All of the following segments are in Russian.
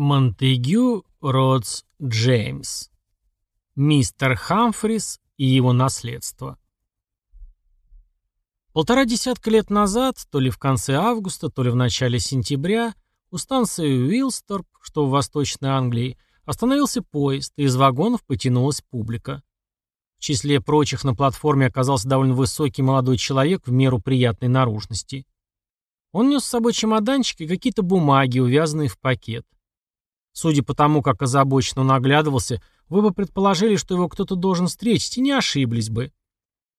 Монтегю Родс Джеймс. Мистер Хамфрис и его наследство. Полтора десятка лет назад, то ли в конце августа, то ли в начале сентября, у станции Уилсторп, что в Восточной Англии, остановился поезд, и из вагонов потянулась публика. В числе прочих на платформе оказался довольно высокий молодой человек в меру приятной наружности. Он нес с собой чемоданчик и какие-то бумаги, увязанные в пакет. Судя по тому, как озабоченно он оглядывался, вы бы предположили, что его кто-то должен встретить, и не ошиблись бы.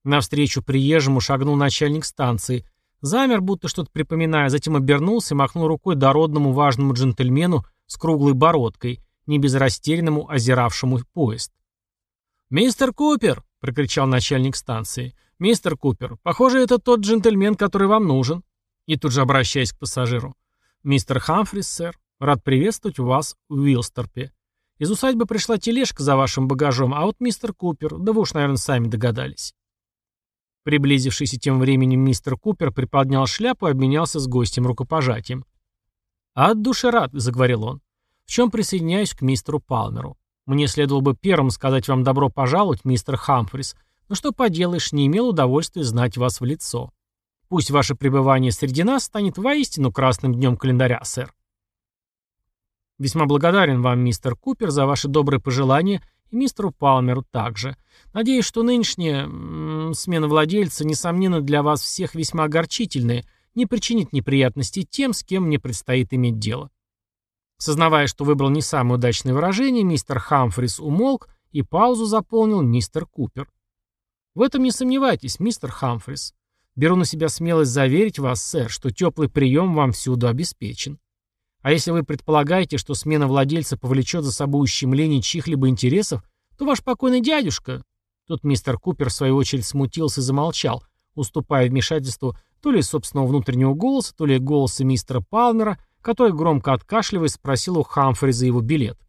Навстречу приезжему шагнул начальник станции, замер, будто что-то припоминая, затем обернулся и махнул рукой дородному важному джентльмену с круглой бородкой, не без растерянному озиравшему поезд. «Мистер Купер!» — прокричал начальник станции. «Мистер Купер, похоже, это тот джентльмен, который вам нужен». И тут же обращаясь к пассажиру. «Мистер Хамфрис, сэр, рад приветствовать вас в Уилсторпе. Из усадьбы пришла тележка за вашим багажом, а вот мистер Купер, да вы уж, наверное, сами догадались». Приблизившийся тем временем мистер Купер приподнял шляпу и обменялся с гостем рукопожатием. «От души рад», — заговорил он, — «в чем присоединяюсь к мистеру Палмеру. Мне следовало бы первым сказать вам добро пожаловать, мистер Хамфрис, но что поделаешь, не имел удовольствия знать вас в лицо. Пусть ваше пребывание среди нас станет воистину красным днем календаря, сэр. Весьма благодарен вам, мистер Купер, за ваши добрые пожелания и мистеру Палмеру также. Надеюсь, что нынешняя м смена владельца, несомненно, для вас всех весьма огорчительная, не причинит неприятностей тем, с кем мне предстоит иметь дело. Сознавая, что выбрал не самое удачное выражение, мистер Хамфрис умолк и паузу заполнил мистер Купер. В этом не сомневайтесь, мистер Хамфрис. Беру на себя смелость заверить вас, сэр, что теплый прием вам всюду обеспечен. А если вы предполагаете, что смена владельца повлечет за собой ущемление чьих-либо интересов, то ваш покойный дядюшка...» Тут мистер Купер в свою очередь смутился и замолчал, уступая вмешательству то ли собственного внутреннего голоса, то ли голоса мистера Палмера, который громко откашливаясь спросил у Хамфриза его билет.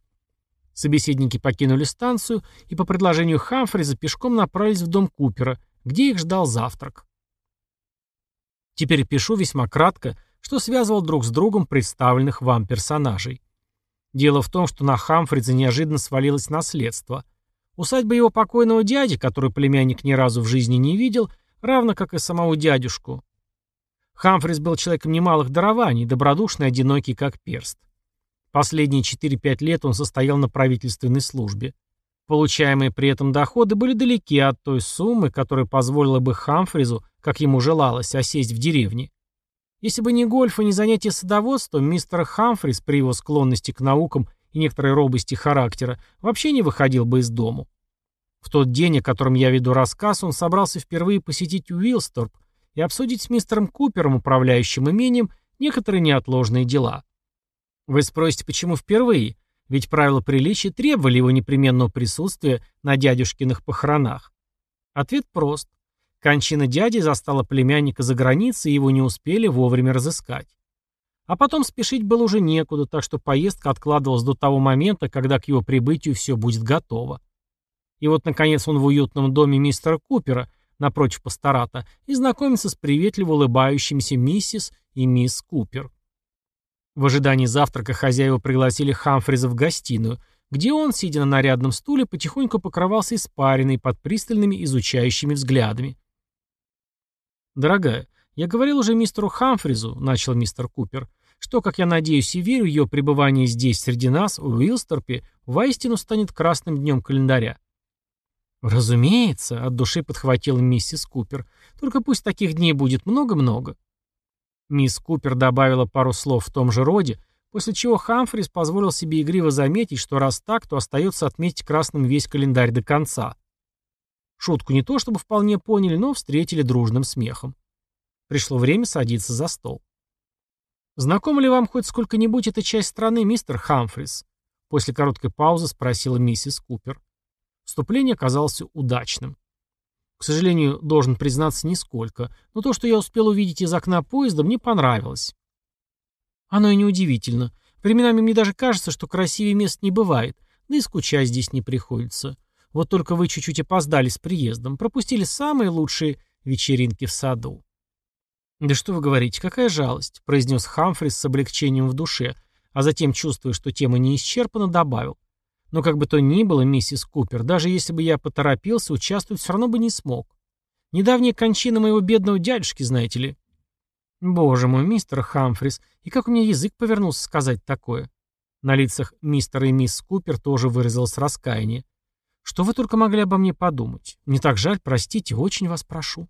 Собеседники покинули станцию и по предложению Хамфриза пешком направились в дом Купера, где их ждал завтрак. Теперь пишу весьма кратко, что связывал друг с другом представленных вам персонажей. Дело в том, что на Хамфридзе неожиданно свалилось наследство. Усадьба его покойного дяди, который племянник ни разу в жизни не видел, равно как и самого дядюшку. Хамфрис был человеком немалых дарований, добродушный, одинокий, как перст. Последние 4-5 лет он состоял на правительственной службе. Получаемые при этом доходы были далеки от той суммы, которая позволила бы Хамфризу, как ему желалось, осесть в деревне. Если бы не гольф и не занятие садоводством, мистер Хамфрис при его склонности к наукам и некоторой робости характера вообще не выходил бы из дому. В тот день, о котором я веду рассказ, он собрался впервые посетить Уилсторп и обсудить с мистером Купером, управляющим имением, некоторые неотложные дела. Вы спросите, почему впервые? Ведь правила приличия требовали его непременного присутствия на дядюшкиных похоронах. Ответ прост. Кончина дяди застала племянника за границей, и его не успели вовремя разыскать. А потом спешить было уже некуда, так что поездка откладывалась до того момента, когда к его прибытию все будет готово. И вот, наконец, он в уютном доме мистера Купера, напротив пастората, и знакомится с приветливо улыбающимися миссис и мисс Купер. В ожидании завтрака хозяева пригласили Хамфриза в гостиную, где он, сидя на нарядном стуле, потихоньку покрывался испариной под пристальными изучающими взглядами. «Дорогая, я говорил уже мистеру Хамфризу», — начал мистер Купер, «что, как я надеюсь и верю, ее пребывание здесь, среди нас, в Уилсторпе, воистину станет красным днем календаря». «Разумеется», — от души подхватила миссис Купер, «только пусть таких дней будет много-много». Мисс Купер добавила пару слов в том же роде, после чего Хамфрис позволил себе игриво заметить, что раз так, то остается отметить красным весь календарь до конца. Шутку не то чтобы вполне поняли, но встретили дружным смехом. Пришло время садиться за стол. «Знакома ли вам хоть сколько-нибудь эта часть страны, мистер Хамфрис?» После короткой паузы спросила миссис Купер. Вступление оказалось удачным. К сожалению, должен признаться, нисколько. Но то, что я успел увидеть из окна поезда, мне понравилось. Оно и неудивительно. Временами мне даже кажется, что красивее мест не бывает, да и скучать здесь не приходится. Вот только вы чуть-чуть опоздали с приездом, пропустили самые лучшие вечеринки в саду. «Да что вы говорите, какая жалость», — произнес Хамфрис с облегчением в душе, а затем, чувствуя, что тема не исчерпана, добавил. Но как бы то ни было, миссис Купер, даже если бы я поторопился, участвовать все равно бы не смог. Недавняя кончина моего бедного дядюшки, знаете ли. Боже мой, мистер Хамфрис, и как у меня язык повернулся сказать такое? На лицах мистера и мисс Купер тоже выразилось раскаяние. Что вы только могли обо мне подумать? Мне так жаль, простите, очень вас прошу.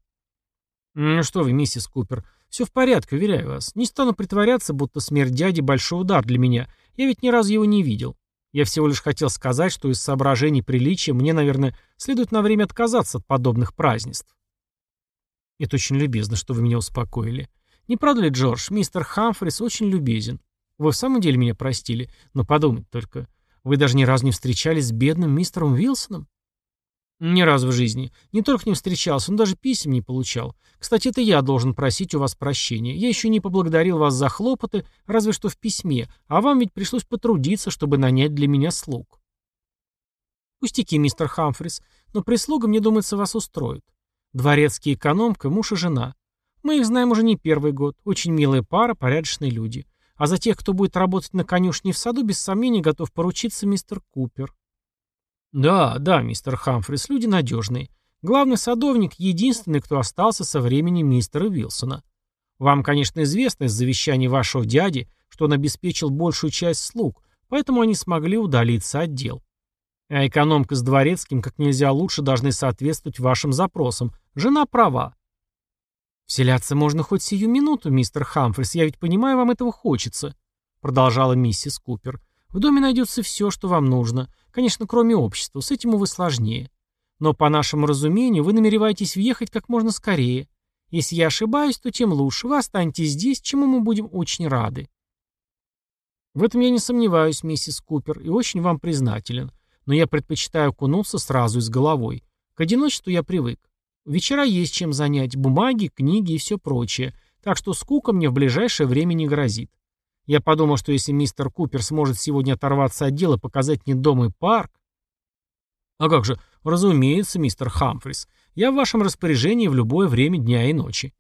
Ну что вы, миссис Купер, все в порядке, уверяю вас. Не стану притворяться, будто смерть дяди большой удар для меня. Я ведь ни разу его не видел. Я всего лишь хотел сказать, что из соображений приличия мне, наверное, следует на время отказаться от подобных празднеств. Это очень любезно, что вы меня успокоили. Не правда ли, Джордж, мистер Хамфрис очень любезен. Вы в самом деле меня простили, но подумать только. Вы даже ни разу не встречались с бедным мистером Вилсоном? Ни разу в жизни. Не только не встречался, он даже писем не получал. Кстати, это я должен просить у вас прощения. Я еще не поблагодарил вас за хлопоты, разве что в письме, а вам ведь пришлось потрудиться, чтобы нанять для меня слуг. Пустяки, мистер Хамфрис, но прислуга, мне думается, вас устроит. Дворецкий экономка, муж и жена. Мы их знаем уже не первый год. Очень милая пара, порядочные люди. А за тех, кто будет работать на конюшне в саду, без сомнения готов поручиться мистер Купер. Да, да, мистер Хамфрис, люди надежные. Главный садовник — единственный, кто остался со времени мистера Вилсона. Вам, конечно, известно из завещаний вашего дяди, что он обеспечил большую часть слуг, поэтому они смогли удалиться от дел. А экономка с дворецким как нельзя лучше должны соответствовать вашим запросам. Жена права. «Вселяться можно хоть сию минуту, мистер Хамфрис, я ведь понимаю, вам этого хочется», — продолжала миссис Купер. «В доме найдется все, что вам нужно. Конечно, кроме общества, с этим, увы, сложнее. Но, по нашему разумению, вы намереваетесь въехать как можно скорее. Если я ошибаюсь, то тем лучше. Вы останетесь здесь, чему мы будем очень рады». В этом я не сомневаюсь, миссис Купер, и очень вам признателен. Но я предпочитаю окунуться сразу и с головой. К одиночеству я привык. Вечера есть чем занять, бумаги, книги и все прочее, так что скука мне в ближайшее время не грозит. Я подумал, что если мистер Купер сможет сегодня оторваться от дела, показать мне дом и парк... А как же, разумеется, мистер Хамфрис, я в вашем распоряжении в любое время дня и ночи.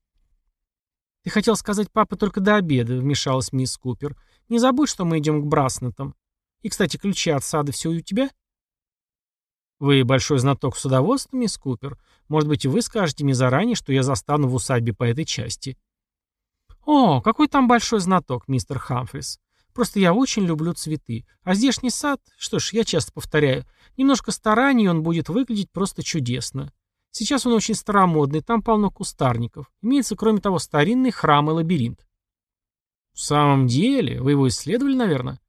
Ты хотел сказать папа только до обеда, вмешалась мисс Купер. Не забудь, что мы идем к Браснетам. И, кстати, ключи от сада все у тебя? Вы большой знаток судоводства, мисс Купер. Может быть, вы скажете мне заранее, что я застану в усадьбе по этой части. О, какой там большой знаток, мистер Хамфрис. Просто я очень люблю цветы. А здешний сад, что ж, я часто повторяю, немножко стараний, он будет выглядеть просто чудесно. Сейчас он очень старомодный, там полно кустарников. Имеется, кроме того, старинный храм и лабиринт. В самом деле? Вы его исследовали, наверное?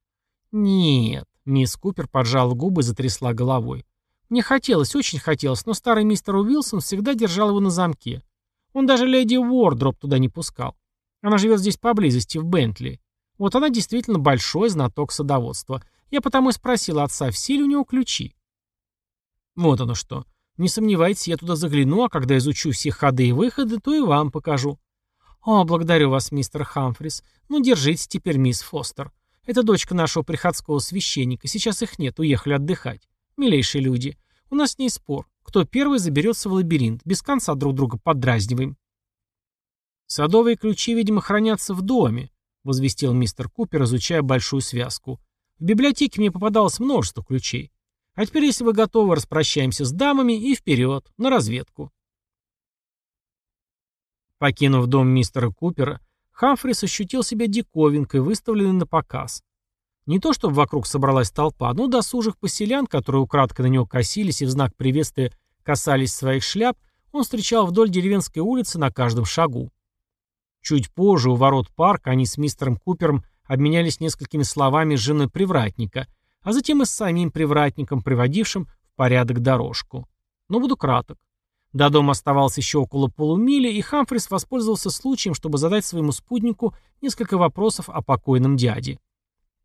Нет. Мисс Купер поджала губы и затрясла головой. Мне хотелось, очень хотелось, но старый мистер Уилсон всегда держал его на замке. Он даже леди Уордроп туда не пускал. Она живет здесь поблизости, в Бентли. Вот она действительно большой знаток садоводства. Я потому и спросил отца, все ли у него ключи. Вот оно что. Не сомневайтесь, я туда загляну, а когда изучу все ходы и выходы, то и вам покажу. О, благодарю вас, мистер Хамфрис. Ну, держите теперь, мисс Фостер. Это дочка нашего приходского священника. Сейчас их нет, уехали отдыхать. Милейшие люди. У нас с ней спор. Кто первый заберется в лабиринт. Без конца друг друга поддразниваем. Садовые ключи, видимо, хранятся в доме, возвестил мистер Купер, изучая большую связку. В библиотеке мне попадалось множество ключей. А теперь, если вы готовы, распрощаемся с дамами и вперед, на разведку. Покинув дом мистера Купера, Хамфрис ощутил себя диковинкой, выставленной на показ. Не то чтобы вокруг собралась толпа, но досужих поселян, которые украдкой на него косились и в знак приветствия касались своих шляп, он встречал вдоль деревенской улицы на каждом шагу. Чуть позже у ворот парка они с мистером Купером обменялись несколькими словами с женой привратника, а затем и с самим привратником, приводившим в порядок дорожку. Но буду краток. До дома оставалось еще около полумили, и Хамфрис воспользовался случаем, чтобы задать своему спутнику несколько вопросов о покойном дяде.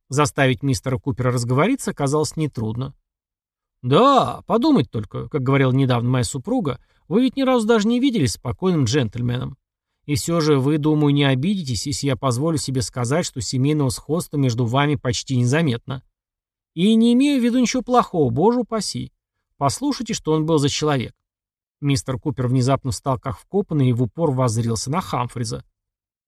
Заставить мистера Купера разговориться оказалось нетрудно. «Да, подумать только, как говорила недавно моя супруга, вы ведь ни разу даже не виделись спокойным джентльменом. И все же вы, думаю, не обидитесь, если я позволю себе сказать, что семейного сходства между вами почти незаметно. И не имею в виду ничего плохого, боже упаси. Послушайте, что он был за человек». Мистер Купер внезапно встал как вкопанный и в упор воззрился на Хамфриза.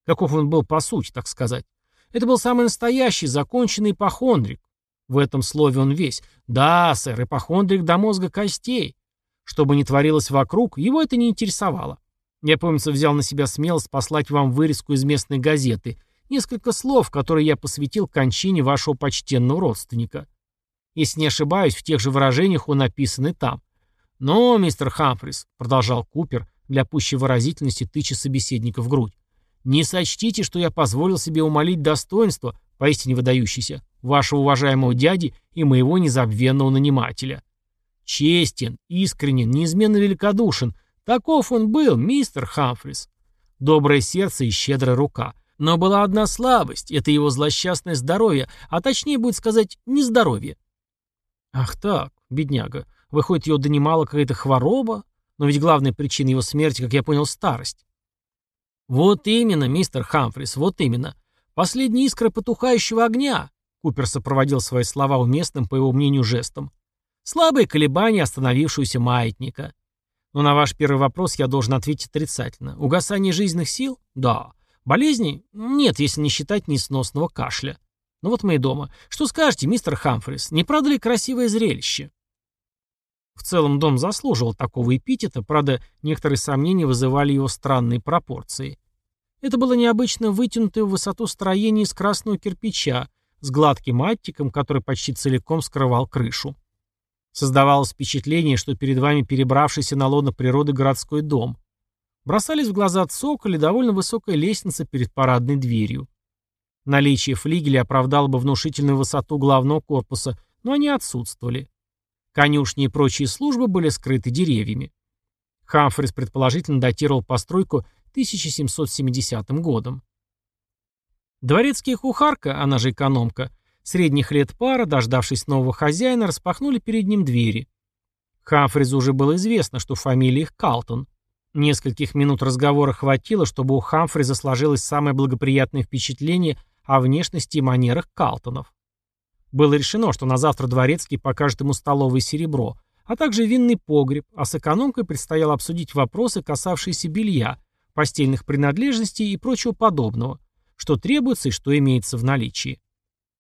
Каков он был по сути, так сказать. Это был самый настоящий, законченный ипохондрик. В этом слове он весь. Да, сэр, ипохондрик до мозга костей. Что бы ни творилось вокруг, его это не интересовало. Я, помнится, взял на себя смелость послать вам вырезку из местной газеты. Несколько слов, которые я посвятил кончине вашего почтенного родственника. Если не ошибаюсь, в тех же выражениях он написан и там. «Но, мистер Хамфрис», — продолжал Купер, для пущей выразительности тыча собеседника в грудь, «не сочтите, что я позволил себе умолить достоинство, поистине выдающееся, вашего уважаемого дяди и моего незабвенного нанимателя. Честен, искренен, неизменно великодушен — Таков он был, мистер Хамфрис. Доброе сердце и щедрая рука. Но была одна слабость — это его злосчастное здоровье, а точнее будет сказать, нездоровье. Ах так, бедняга, выходит, его донимала какая-то хвороба? Но ведь главная причина его смерти, как я понял, старость. Вот именно, мистер Хамфрис, вот именно. Последняя искра потухающего огня. Купер сопроводил свои слова уместным, по его мнению, жестом. Слабые колебания остановившегося маятника. Но на ваш первый вопрос я должен ответить отрицательно. Угасание жизненных сил? Да. Болезни? Нет, если не считать несносного кашля. Ну вот мы и дома. Что скажете, мистер Хамфрис, не правда ли красивое зрелище? В целом дом заслуживал такого эпитета, правда, некоторые сомнения вызывали его странные пропорции. Это было необычно вытянутое в высоту строение из красного кирпича с гладким аттиком, который почти целиком скрывал крышу. Создавалось впечатление, что перед вами перебравшийся на лоно природы городской дом. Бросались в глаза цоколи довольно высокая лестница перед парадной дверью. Наличие флигеля оправдало бы внушительную высоту главного корпуса, но они отсутствовали. Конюшни и прочие службы были скрыты деревьями. Хамфрис предположительно датировал постройку 1770 годом. Дворецкая кухарка, она же экономка, Средних лет пара, дождавшись нового хозяина, распахнули перед ним двери. Хамфризу уже было известно, что фамилия их Калтон. Нескольких минут разговора хватило, чтобы у Хамфриза сложилось самое благоприятное впечатление о внешности и манерах Калтонов. Было решено, что на завтра Дворецкий покажет ему столовое серебро, а также винный погреб, а с экономкой предстояло обсудить вопросы, касавшиеся белья, постельных принадлежностей и прочего подобного, что требуется и что имеется в наличии.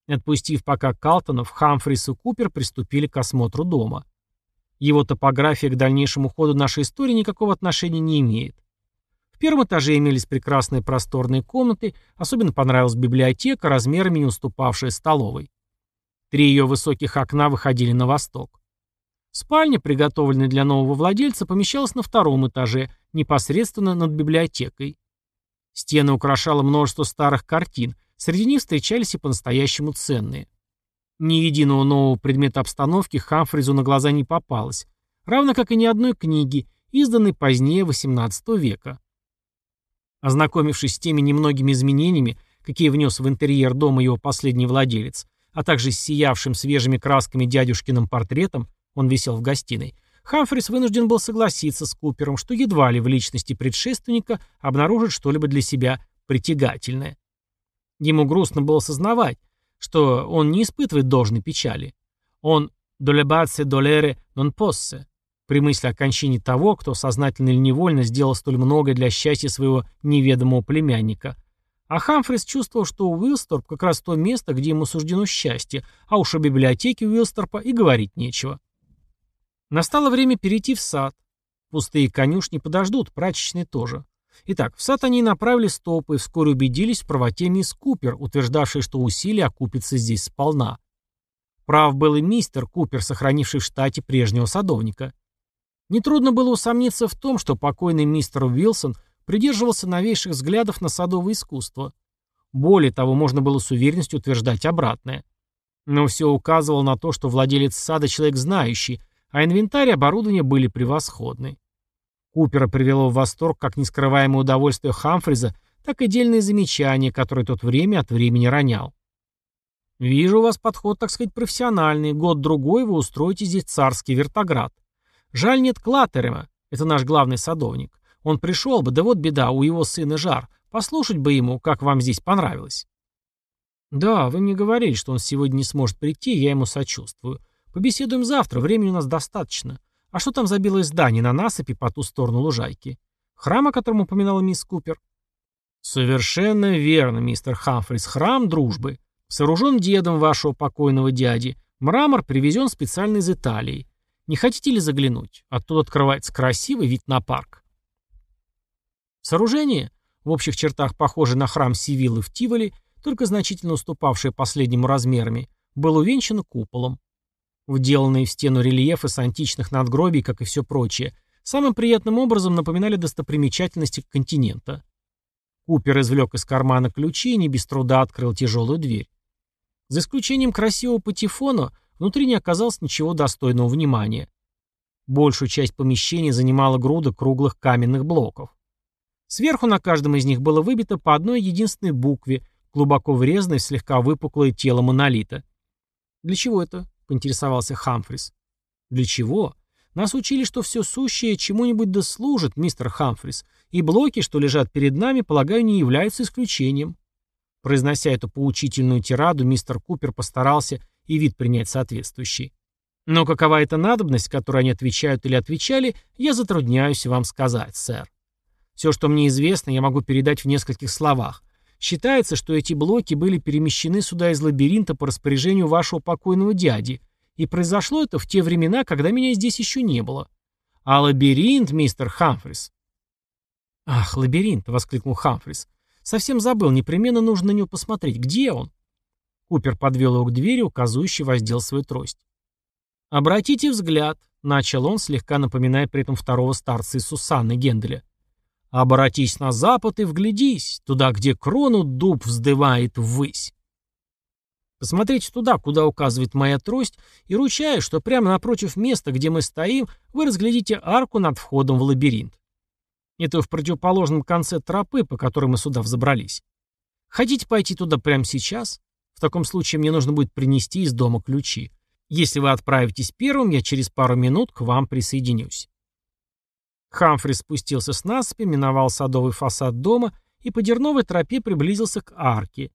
Отпустив пока Калтонов, Хамфрис и Купер приступили к осмотру дома. Его топография к дальнейшему ходу нашей истории никакого отношения не имеет. В первом этаже имелись прекрасные просторные комнаты, особенно понравилась библиотека, размерами не уступавшая столовой. Три ее высоких окна выходили на восток. Спальня, приготовленная для нового владельца, помещалась на втором этаже, непосредственно над библиотекой. Стены украшало множество старых картин – Среди них встречались и по-настоящему ценные. Ни единого нового предмета обстановки Хамфризу на глаза не попалось, равно как и ни одной книги, изданной позднее XVIII века. Ознакомившись с теми немногими изменениями, какие внес в интерьер дома его последний владелец, а также с сиявшим свежими красками дядюшкиным портретом, он висел в гостиной, Хамфрис вынужден был согласиться с Купером, что едва ли в личности предшественника обнаружит что-либо для себя притягательное. Ему грустно было сознавать, что он не испытывает должной печали. Он «долебатсе долере нон поссе» при мысли о кончине того, кто сознательно или невольно сделал столь многое для счастья своего неведомого племянника. А Хамфрис чувствовал, что у Уилсторп как раз то место, где ему суждено счастье, а уж о библиотеке Уилсторпа и говорить нечего. Настало время перейти в сад. Пустые конюшни подождут, прачечные тоже. Итак, в сад они направили стопы и вскоре убедились в правоте мисс Купер, утверждавшей, что усилия окупятся здесь сполна. Прав был и мистер Купер, сохранивший в штате прежнего садовника. Нетрудно было усомниться в том, что покойный мистер Уилсон придерживался новейших взглядов на садовое искусство. Более того, можно было с уверенностью утверждать обратное. Но все указывало на то, что владелец сада человек знающий, а инвентарь и оборудование были превосходны. Купера привело в восторг как нескрываемое удовольствие Хамфриза, так и дельные замечания, которые тот время от времени ронял. «Вижу у вас подход, так сказать, профессиональный. Год-другой вы устроите здесь царский вертоград. Жаль, нет Клаттерема. Это наш главный садовник. Он пришел бы, да вот беда, у его сына жар. Послушать бы ему, как вам здесь понравилось». «Да, вы мне говорили, что он сегодня не сможет прийти, я ему сочувствую. Побеседуем завтра, времени у нас достаточно. А что там за белое здание на насыпи по ту сторону лужайки? Храм, о котором упоминала мисс Купер? Совершенно верно, мистер Хамфрис, храм дружбы. Сооружен дедом вашего покойного дяди. Мрамор привезен специально из Италии. Не хотите ли заглянуть? Оттуда открывается красивый вид на парк. Сооружение, в общих чертах похожее на храм Сивиллы в Тиволи, только значительно уступавшее последнему размерами, был увенчано куполом. Вделанные в стену рельефы с античных надгробий, как и все прочее, самым приятным образом напоминали достопримечательности континента. Купер извлек из кармана ключи и не без труда открыл тяжелую дверь. За исключением красивого патефона, внутри не оказалось ничего достойного внимания. Большую часть помещения занимала груда круглых каменных блоков. Сверху на каждом из них было выбито по одной единственной букве, глубоко врезанной в слегка выпуклое тело монолита. «Для чего это?» — поинтересовался Хамфрис. «Для чего? Нас учили, что все сущее чему-нибудь да служит, мистер Хамфрис, и блоки, что лежат перед нами, полагаю, не являются исключением». Произнося эту поучительную тираду, мистер Купер постарался и вид принять соответствующий. Но какова эта надобность, которой они отвечают или отвечали, я затрудняюсь вам сказать, сэр. Все, что мне известно, я могу передать в нескольких словах. Считается, что эти блоки были перемещены сюда из лабиринта по распоряжению вашего покойного дяди, и произошло это в те времена, когда меня здесь еще не было. А лабиринт, мистер Хамфрис... «Ах, лабиринт!» — воскликнул Хамфрис. «Совсем забыл, непременно нужно на него посмотреть. Где он?» Купер подвел его к двери, указывающий воздел свою трость. «Обратите взгляд», — начал он, слегка напоминая при этом второго старца из Сусанны Генделя. Обратись на запад и вглядись, туда, где крону дуб вздывает ввысь. Посмотрите туда, куда указывает моя трость, и ручаюсь, что прямо напротив места, где мы стоим, вы разглядите арку над входом в лабиринт. Это в противоположном конце тропы, по которой мы сюда взобрались. Хотите пойти туда прямо сейчас? В таком случае мне нужно будет принести из дома ключи. Если вы отправитесь первым, я через пару минут к вам присоединюсь. Хамфри спустился с насыпи, миновал садовый фасад дома и по дерновой тропе приблизился к арке.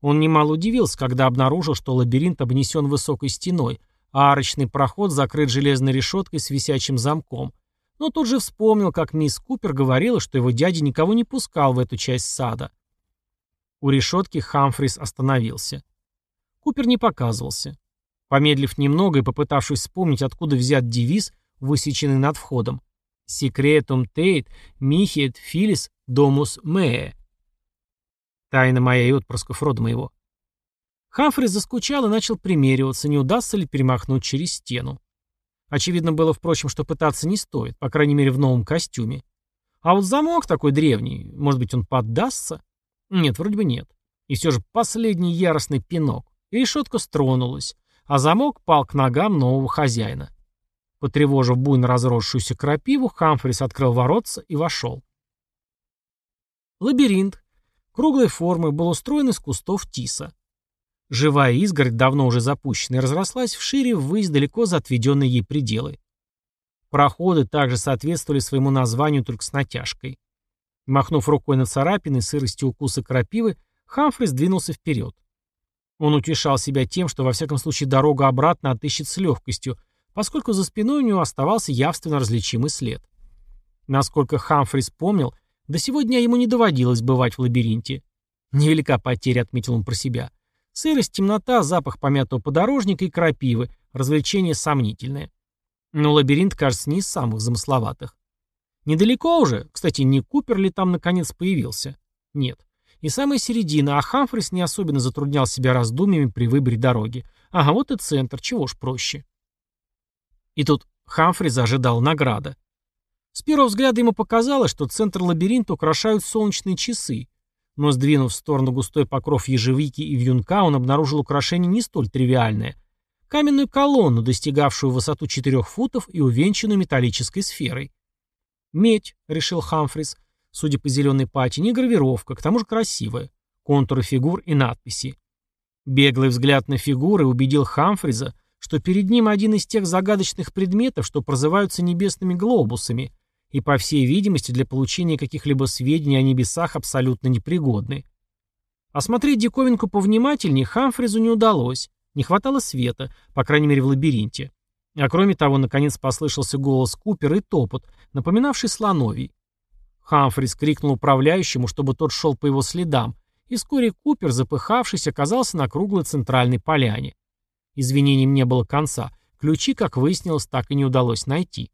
Он немало удивился, когда обнаружил, что лабиринт обнесен высокой стеной, а арочный проход закрыт железной решеткой с висячим замком. Но тут же вспомнил, как мисс Купер говорила, что его дядя никого не пускал в эту часть сада. У решетки Хамфрис остановился. Купер не показывался. Помедлив немного и попытавшись вспомнить, откуда взят девиз, высеченный над входом, Секретум тейт михет филис домус мее. Тайна моя и отпрысков рода моего. Хамфрис заскучал и начал примериваться, не удастся ли перемахнуть через стену. Очевидно было, впрочем, что пытаться не стоит, по крайней мере, в новом костюме. А вот замок такой древний, может быть, он поддастся? Нет, вроде бы нет. И все же последний яростный пинок, и решетка стронулась, а замок пал к ногам нового хозяина. Потревожив буйно разросшуюся крапиву, Хамфрис открыл воротца и вошел. Лабиринт круглой формы был устроен из кустов тиса. Живая изгородь, давно уже запущенная, разрослась вшире ввысь далеко за отведенные ей пределы. Проходы также соответствовали своему названию только с натяжкой. Махнув рукой на царапины, сырости укуса крапивы, Хамфрис двинулся вперед. Он утешал себя тем, что во всяком случае дорогу обратно отыщет с легкостью, поскольку за спиной у него оставался явственно различимый след. Насколько Хамфрис помнил, до сегодня ему не доводилось бывать в лабиринте. Невелика потеря, отметил он про себя. Сырость, темнота, запах помятого подорожника и крапивы, развлечение сомнительное. Но лабиринт, кажется, не из самых замысловатых. Недалеко уже, кстати, не Купер ли там наконец появился? Нет. И самая середина, а Хамфрис не особенно затруднял себя раздумьями при выборе дороги. Ага, вот и центр, чего ж проще. И тут Хамфри ожидал награда. С первого взгляда ему показалось, что центр лабиринта украшают солнечные часы, но сдвинув в сторону густой покров ежевики и вьюнка, он обнаружил украшение не столь тривиальное. Каменную колонну, достигавшую высоту 4 футов и увенчанную металлической сферой. «Медь», — решил Хамфрис, судя по зеленой пати, не гравировка, к тому же красивая, контуры фигур и надписи. Беглый взгляд на фигуры убедил Хамфриза, что перед ним один из тех загадочных предметов, что прозываются небесными глобусами, и, по всей видимости, для получения каких-либо сведений о небесах абсолютно непригодны. Осмотреть диковинку повнимательнее Хамфризу не удалось, не хватало света, по крайней мере в лабиринте. А кроме того, наконец послышался голос Купера и топот, напоминавший слоновий. Хамфрис крикнул управляющему, чтобы тот шел по его следам, и вскоре Купер, запыхавшись, оказался на круглой центральной поляне. Извинениям не было конца. Ключи, как выяснилось, так и не удалось найти.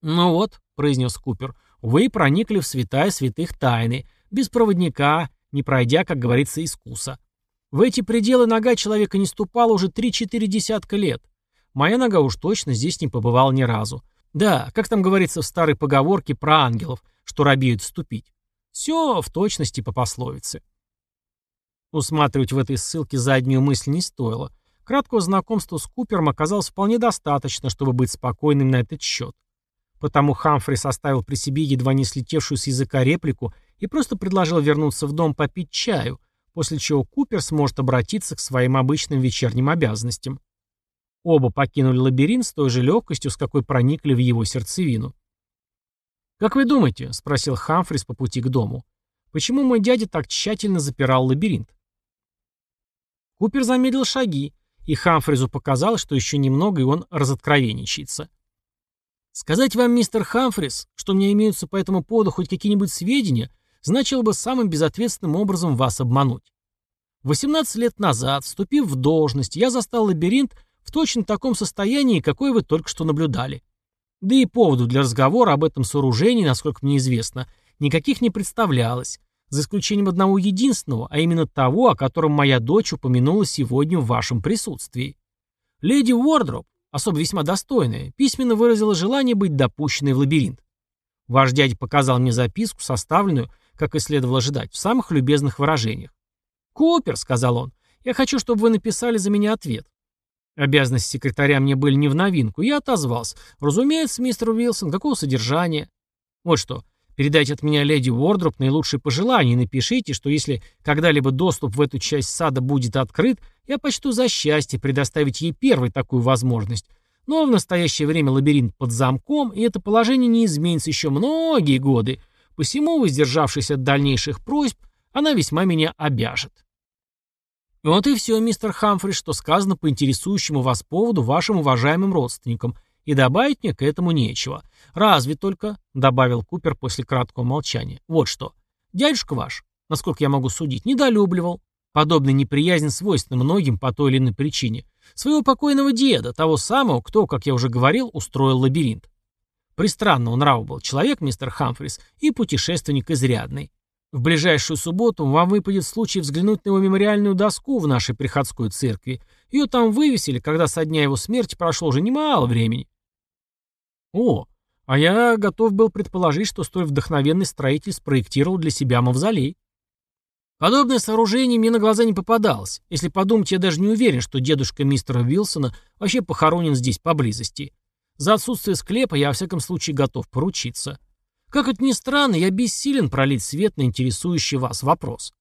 «Ну вот», — произнес Купер, — «вы проникли в святая святых тайны, без проводника, не пройдя, как говорится, искуса. В эти пределы нога человека не ступала уже три-четыре десятка лет. Моя нога уж точно здесь не побывала ни разу. Да, как там говорится в старой поговорке про ангелов, что робеют вступить. Все в точности по пословице. Усматривать в этой ссылке заднюю мысль не стоило. Краткого знакомства с Купером оказалось вполне достаточно, чтобы быть спокойным на этот счет. Потому Хамфри составил при себе едва не слетевшую с языка реплику и просто предложил вернуться в дом попить чаю, после чего Купер сможет обратиться к своим обычным вечерним обязанностям. Оба покинули лабиринт с той же легкостью, с какой проникли в его сердцевину. «Как вы думаете?» — спросил Хамфрис по пути к дому. «Почему мой дядя так тщательно запирал лабиринт?» Купер замедлил шаги, и Хамфризу показалось, что еще немного, и он разоткровенничается. «Сказать вам, мистер Хамфрис, что у меня имеются по этому поводу хоть какие-нибудь сведения, значило бы самым безответственным образом вас обмануть. 18 лет назад, вступив в должность, я застал лабиринт в точно таком состоянии, какое вы только что наблюдали. Да и поводу для разговора об этом сооружении, насколько мне известно, никаких не представлялось, за исключением одного единственного, а именно того, о котором моя дочь упомянула сегодня в вашем присутствии. Леди Уордроп, особо весьма достойная, письменно выразила желание быть допущенной в лабиринт. Ваш дядя показал мне записку, составленную, как и следовало ожидать, в самых любезных выражениях. «Купер», — сказал он, — «я хочу, чтобы вы написали за меня ответ. Обязанности секретаря мне были не в новинку. Я отозвался. Разумеется, мистер Уилсон, какого содержания? Вот что. Передайте от меня леди Уордроп наилучшие пожелания и напишите, что если когда-либо доступ в эту часть сада будет открыт, я почту за счастье предоставить ей первой такую возможность. Но в настоящее время лабиринт под замком, и это положение не изменится еще многие годы. Посему, воздержавшись от дальнейших просьб, она весьма меня обяжет. Вот и все, мистер Хамфри, что сказано по интересующему вас поводу вашим уважаемым родственникам, и добавить мне к этому нечего. Разве только, — добавил Купер после краткого молчания, — вот что. Дядюшка ваш, насколько я могу судить, недолюбливал. Подобная неприязнь свойственна многим по той или иной причине. Своего покойного деда, того самого, кто, как я уже говорил, устроил лабиринт. Пристранного нрава был человек, мистер Хамфрис, и путешественник изрядный. В ближайшую субботу вам выпадет случай взглянуть на его мемориальную доску в нашей приходской церкви. Ее там вывесили, когда со дня его смерти прошло уже немало времени. О, а я готов был предположить, что столь вдохновенный строитель спроектировал для себя мавзолей. Подобное сооружение мне на глаза не попадалось. Если подумать, я даже не уверен, что дедушка мистера Вилсона вообще похоронен здесь поблизости. За отсутствие склепа я, во всяком случае, готов поручиться. Как это ни странно, я бессилен пролить свет на интересующий вас вопрос.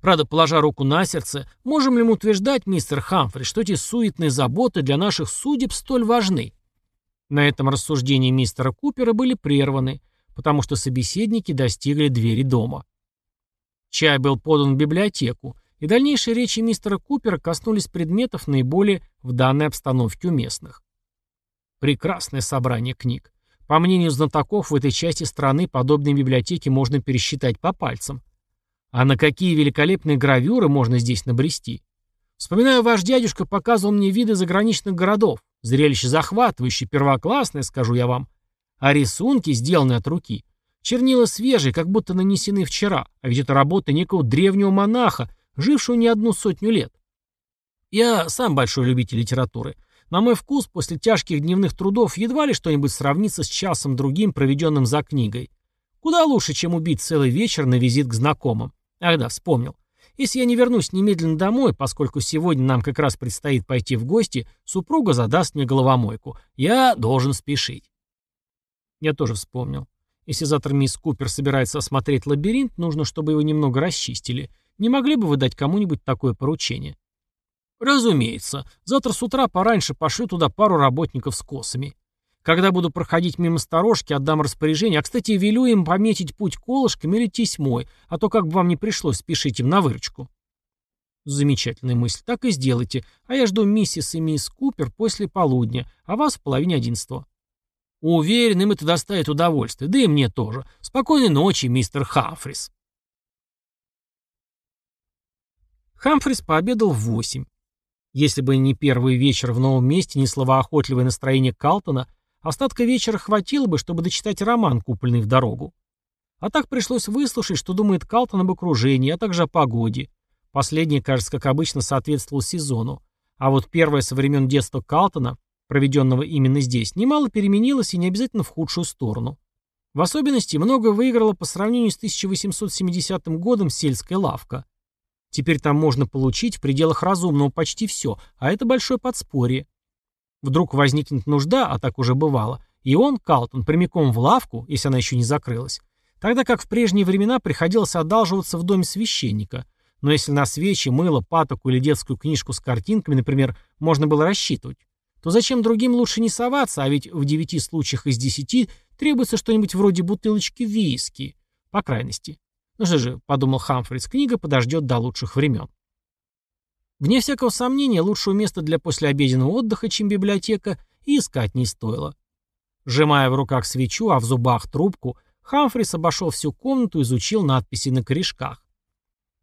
Правда, положа руку на сердце, можем ли мы утверждать, мистер Хамфри, что эти суетные заботы для наших судеб столь важны? На этом рассуждения мистера Купера были прерваны, потому что собеседники достигли двери дома. Чай был подан в библиотеку, и дальнейшие речи мистера Купера коснулись предметов наиболее в данной обстановке уместных. Прекрасное собрание книг. По мнению знатоков, в этой части страны подобные библиотеки можно пересчитать по пальцам. А на какие великолепные гравюры можно здесь набрести? Вспоминаю, ваш дядюшка показывал мне виды заграничных городов. Зрелище захватывающее, первоклассное, скажу я вам. А рисунки, сделанные от руки. Чернила свежие, как будто нанесены вчера, а ведь это работа некого древнего монаха, жившего не одну сотню лет. Я сам большой любитель литературы. На мой вкус, после тяжких дневных трудов едва ли что-нибудь сравнится с часом другим, проведенным за книгой. Куда лучше, чем убить целый вечер на визит к знакомым. Ах да, вспомнил. Если я не вернусь немедленно домой, поскольку сегодня нам как раз предстоит пойти в гости, супруга задаст мне головомойку. Я должен спешить. Я тоже вспомнил. Если завтра мисс Купер собирается осмотреть лабиринт, нужно, чтобы его немного расчистили. Не могли бы вы дать кому-нибудь такое поручение? Разумеется. Завтра с утра пораньше пошлю туда пару работников с косами. Когда буду проходить мимо сторожки, отдам распоряжение. А, кстати, велю им пометить путь колышками или тесьмой, а то как бы вам не пришлось спешить им на выручку. Замечательная мысль. Так и сделайте. А я жду миссис и мисс Купер после полудня, а вас в половине одиннадцатого. Уверен, им это доставит удовольствие, да и мне тоже. Спокойной ночи, мистер Хамфрис. Хамфрис пообедал в восемь. Если бы не первый вечер в новом месте, не словоохотливое настроение Калтона, остатка вечера хватило бы, чтобы дочитать роман, купленный в дорогу. А так пришлось выслушать, что думает Калтон об окружении, а также о погоде. Последнее, кажется, как обычно, соответствовало сезону. А вот первое со времен детства Калтона, проведенного именно здесь, немало переменилось и не обязательно в худшую сторону. В особенности много выиграла по сравнению с 1870 годом сельская лавка. Теперь там можно получить в пределах разумного почти все, а это большое подспорье. Вдруг возникнет нужда, а так уже бывало, и он, Калтон, прямиком в лавку, если она еще не закрылась, тогда как в прежние времена приходилось одалживаться в доме священника. Но если на свечи, мыло, патоку или детскую книжку с картинками, например, можно было рассчитывать, то зачем другим лучше не соваться, а ведь в девяти случаях из десяти требуется что-нибудь вроде бутылочки виски, по крайности. Ну что же, подумал Хамфрис, книга подождет до лучших времен. Вне всякого сомнения, лучшего места для послеобеденного отдыха, чем библиотека, и искать не стоило. Сжимая в руках свечу, а в зубах трубку, Хамфрис обошел всю комнату и изучил надписи на корешках.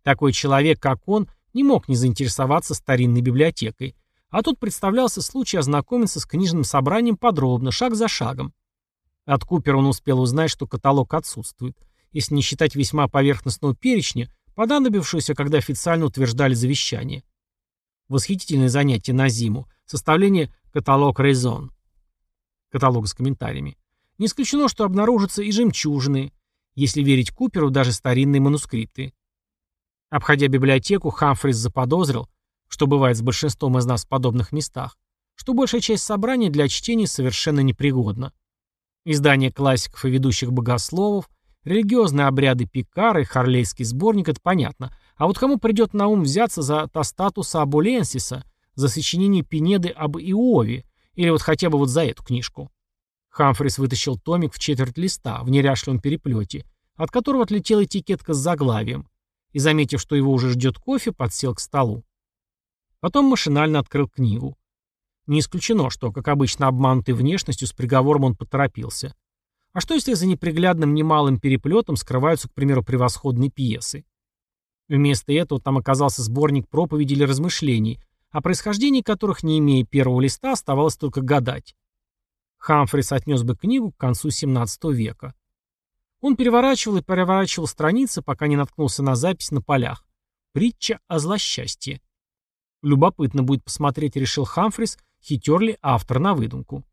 Такой человек, как он, не мог не заинтересоваться старинной библиотекой, а тут представлялся случай ознакомиться с книжным собранием подробно, шаг за шагом. От Купера он успел узнать, что каталог отсутствует – если не считать весьма поверхностного перечня, понадобившегося, когда официально утверждали завещание. Восхитительное занятие на зиму. Составление каталог Резон. Каталог с комментариями. Не исключено, что обнаружатся и жемчужины, если верить Куперу, даже старинные манускрипты. Обходя библиотеку, Хамфрис заподозрил, что бывает с большинством из нас в подобных местах, что большая часть собрания для чтения совершенно непригодна. Издание классиков и ведущих богословов, Религиозные обряды Пикара и Харлейский сборник – это понятно. А вот кому придет на ум взяться за Тостатуса Абуленсиса, за сочинение Пинеды об Иове, или вот хотя бы вот за эту книжку? Хамфрис вытащил томик в четверть листа, в неряшливом переплете, от которого отлетела этикетка с заглавием, и, заметив, что его уже ждет кофе, подсел к столу. Потом машинально открыл книгу. Не исключено, что, как обычно обманутый внешностью, с приговором он поторопился. А что если за неприглядным немалым переплетом скрываются, к примеру, превосходные пьесы? Вместо этого там оказался сборник проповедей или размышлений, о происхождении которых, не имея первого листа, оставалось только гадать. Хамфрис отнес бы книгу к концу XVII века. Он переворачивал и переворачивал страницы, пока не наткнулся на запись на полях. Притча о злосчастье. Любопытно будет посмотреть, решил Хамфрис, хитер ли автор на выдумку.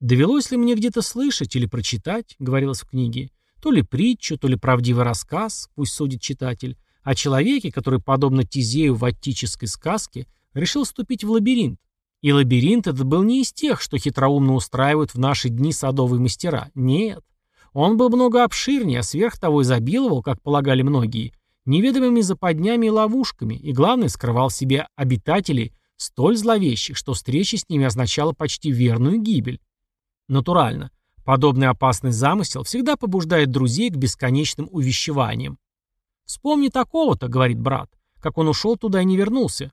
«Довелось ли мне где-то слышать или прочитать, — говорилось в книге, — то ли притчу, то ли правдивый рассказ, пусть судит читатель, о человеке, который, подобно Тизею в аттической сказке, решил вступить в лабиринт. И лабиринт этот был не из тех, что хитроумно устраивают в наши дни садовые мастера. Нет. Он был много обширнее, а сверх того изобиловал, как полагали многие, неведомыми западнями и ловушками, и, главное, скрывал себе обитателей столь зловещих, что встреча с ними означала почти верную гибель. Натурально. Подобный опасный замысел всегда побуждает друзей к бесконечным увещеваниям. «Вспомни такого-то», — говорит брат, — «как он ушел туда и не вернулся».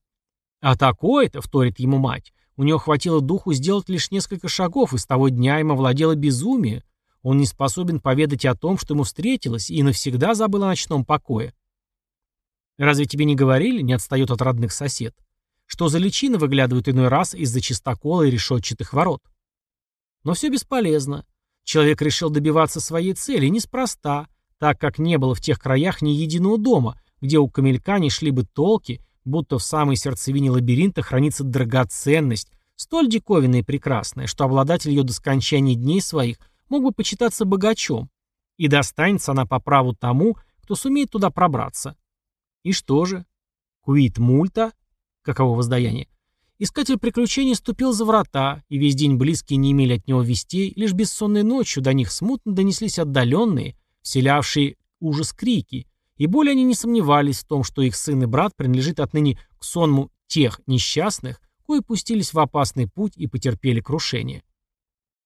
«А такое-то», — вторит ему мать, — «у него хватило духу сделать лишь несколько шагов, и с того дня им овладело безумие. Он не способен поведать о том, что ему встретилось, и навсегда забыл о ночном покое». «Разве тебе не говорили?» — не отстает от родных сосед. «Что за личины выглядывают иной раз из-за чистокола и решетчатых ворот?» Но все бесполезно. Человек решил добиваться своей цели, неспроста, так как не было в тех краях ни единого дома, где у камелька не шли бы толки, будто в самой сердцевине лабиринта хранится драгоценность, столь диковинная и прекрасная, что обладатель ее до скончания дней своих мог бы почитаться богачом, и достанется она по праву тому, кто сумеет туда пробраться. И что же? Куит мульта? Каково воздаяние? Искатель приключений ступил за врата, и весь день близкие не имели от него вестей, лишь бессонной ночью до них смутно донеслись отдаленные, вселявшие ужас крики, и более они не сомневались в том, что их сын и брат принадлежит отныне к сонму тех несчастных, кои пустились в опасный путь и потерпели крушение.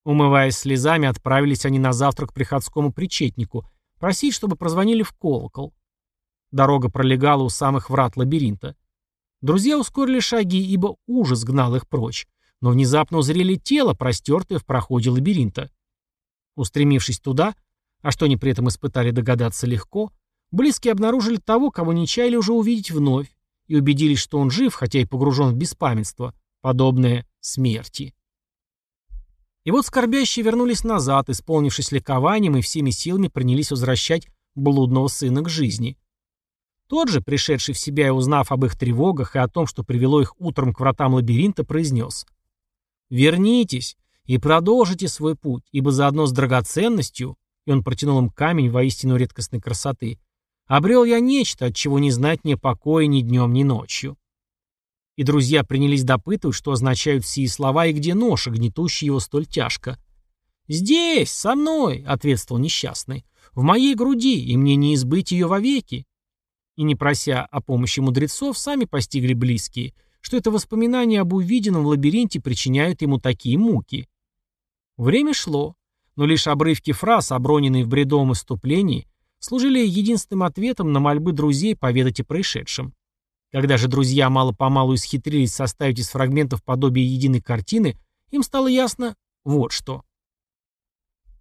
Умываясь слезами, отправились они на завтрак к приходскому причетнику, просить, чтобы прозвонили в колокол. Дорога пролегала у самых врат лабиринта. Друзья ускорили шаги, ибо ужас гнал их прочь. но внезапно узрели тело, простертое в проходе лабиринта. Устремившись туда, а что они при этом испытали догадаться легко, близкие обнаружили того, кого не чаяли уже увидеть вновь, и убедились, что он жив, хотя и погружен в беспамятство, подобное смерти. И вот скорбящие вернулись назад, исполнившись ликованием и всеми силами принялись возвращать блудного сына к жизни. Тот же, пришедший в себя и узнав об их тревогах и о том, что привело их утром к вратам лабиринта, произнес «Вернитесь и продолжите свой путь, ибо заодно с драгоценностью, и он протянул им камень воистину редкостной красоты, обрел я нечто, от чего не знать мне покоя ни днем, ни ночью». И друзья принялись допытывать, что означают сии слова и где ноша, гнетущий его столь тяжко. «Здесь, со мной», — ответствовал несчастный, — «в моей груди, и мне не избыть ее вовеки». И не прося о помощи мудрецов, сами постигли близкие, что это воспоминания об увиденном в лабиринте причиняют ему такие муки. Время шло, но лишь обрывки фраз, оброненные в бредовом иступлении, служили единственным ответом на мольбы друзей поведать о происшедшем. Когда же друзья мало-помалу исхитрились составить из фрагментов подобие единой картины, им стало ясно вот что.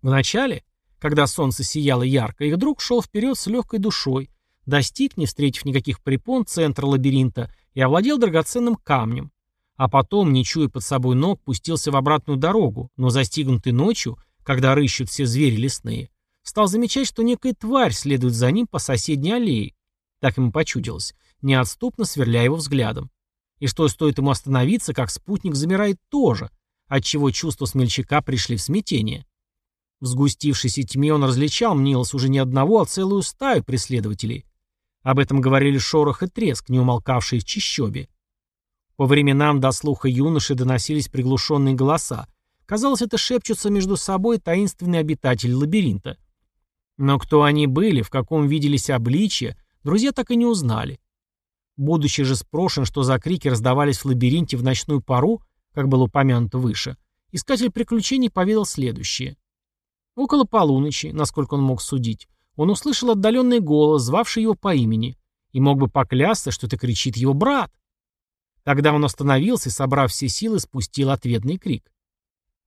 Вначале, когда солнце сияло ярко, их друг шел вперед с легкой душой, достиг, не встретив никаких препон, центра лабиринта и овладел драгоценным камнем. А потом, не чуя под собой ног, пустился в обратную дорогу, но застигнутый ночью, когда рыщут все звери лесные, стал замечать, что некая тварь следует за ним по соседней аллее. Так ему почудилось, неотступно сверляя его взглядом. И что стоит ему остановиться, как спутник замирает тоже, отчего чувства смельчака пришли в смятение. В сгустившейся тьме он различал, мнилось уже не одного, а целую стаю преследователей. Об этом говорили шорох и треск, не умолкавшие в чищобе. По временам до слуха юноши доносились приглушенные голоса. Казалось, это шепчутся между собой таинственные обитатели лабиринта. Но кто они были, в каком виделись обличья, друзья так и не узнали. Будучи же спрошен, что за крики раздавались в лабиринте в ночную пару, как было упомянуто выше, искатель приключений поведал следующее. Около полуночи, насколько он мог судить, он услышал отдаленный голос, звавший его по имени, и мог бы поклясться, что это кричит его брат. Тогда он остановился и, собрав все силы, спустил ответный крик.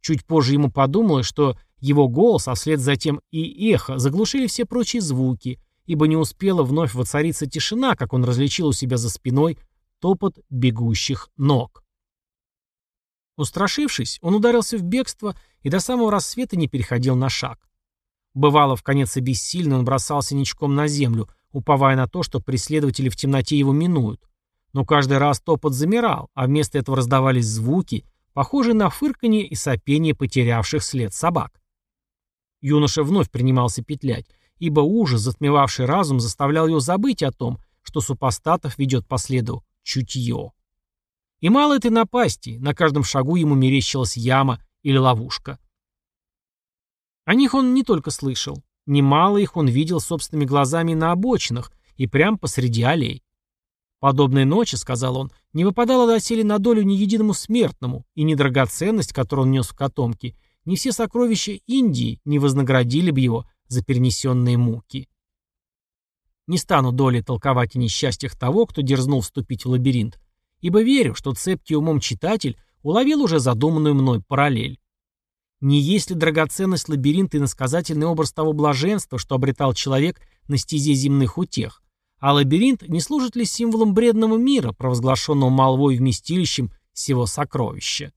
Чуть позже ему подумалось, что его голос, а вслед за тем и эхо, заглушили все прочие звуки, ибо не успела вновь воцариться тишина, как он различил у себя за спиной топот бегущих ног. Устрашившись, он ударился в бегство и до самого рассвета не переходил на шаг. Бывало, в конец обессильно он бросался ничком на землю, уповая на то, что преследователи в темноте его минуют. Но каждый раз топот замирал, а вместо этого раздавались звуки, похожие на фырканье и сопение потерявших след собак. Юноша вновь принимался петлять, ибо ужас, затмевавший разум, заставлял его забыть о том, что супостатов ведет по следу чутье. И мало этой напасти, на каждом шагу ему мерещилась яма или ловушка. О них он не только слышал. Немало их он видел собственными глазами на обочинах и прямо посреди аллей. Подобной ночи, сказал он, не выпадало доселе на долю ни единому смертному, и ни драгоценность, которую он нес в котомке, ни все сокровища Индии не вознаградили бы его за перенесенные муки. Не стану долей толковать о несчастьях того, кто дерзнул вступить в лабиринт, ибо верю, что цепкий умом читатель уловил уже задуманную мной параллель. Не есть ли драгоценность лабиринта и насказательный образ того блаженства, что обретал человек на стезе земных утех? А лабиринт не служит ли символом бредного мира, провозглашенного молвой вместилищем всего сокровища?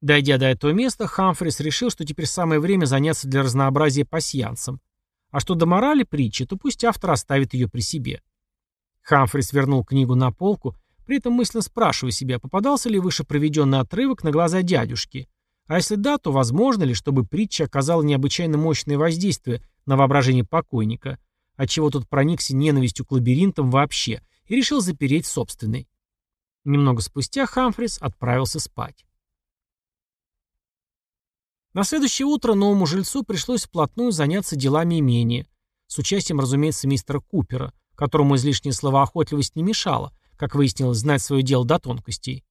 Дойдя до этого места, Хамфрис решил, что теперь самое время заняться для разнообразия пасьянцем. А что до морали притчи, то пусть автор оставит ее при себе. Хамфрис вернул книгу на полку при этом мысленно спрашивая себя, попадался ли выше проведенный отрывок на глаза дядюшки. А если да, то возможно ли, чтобы притча оказала необычайно мощное воздействие на воображение покойника, отчего тот проникся ненавистью к лабиринтам вообще и решил запереть собственный. Немного спустя Хамфрис отправился спать. На следующее утро новому жильцу пришлось вплотную заняться делами имения, с участием, разумеется, мистера Купера, которому излишняя словоохотливость не мешала, как выяснилось, знать свое дело до тонкостей.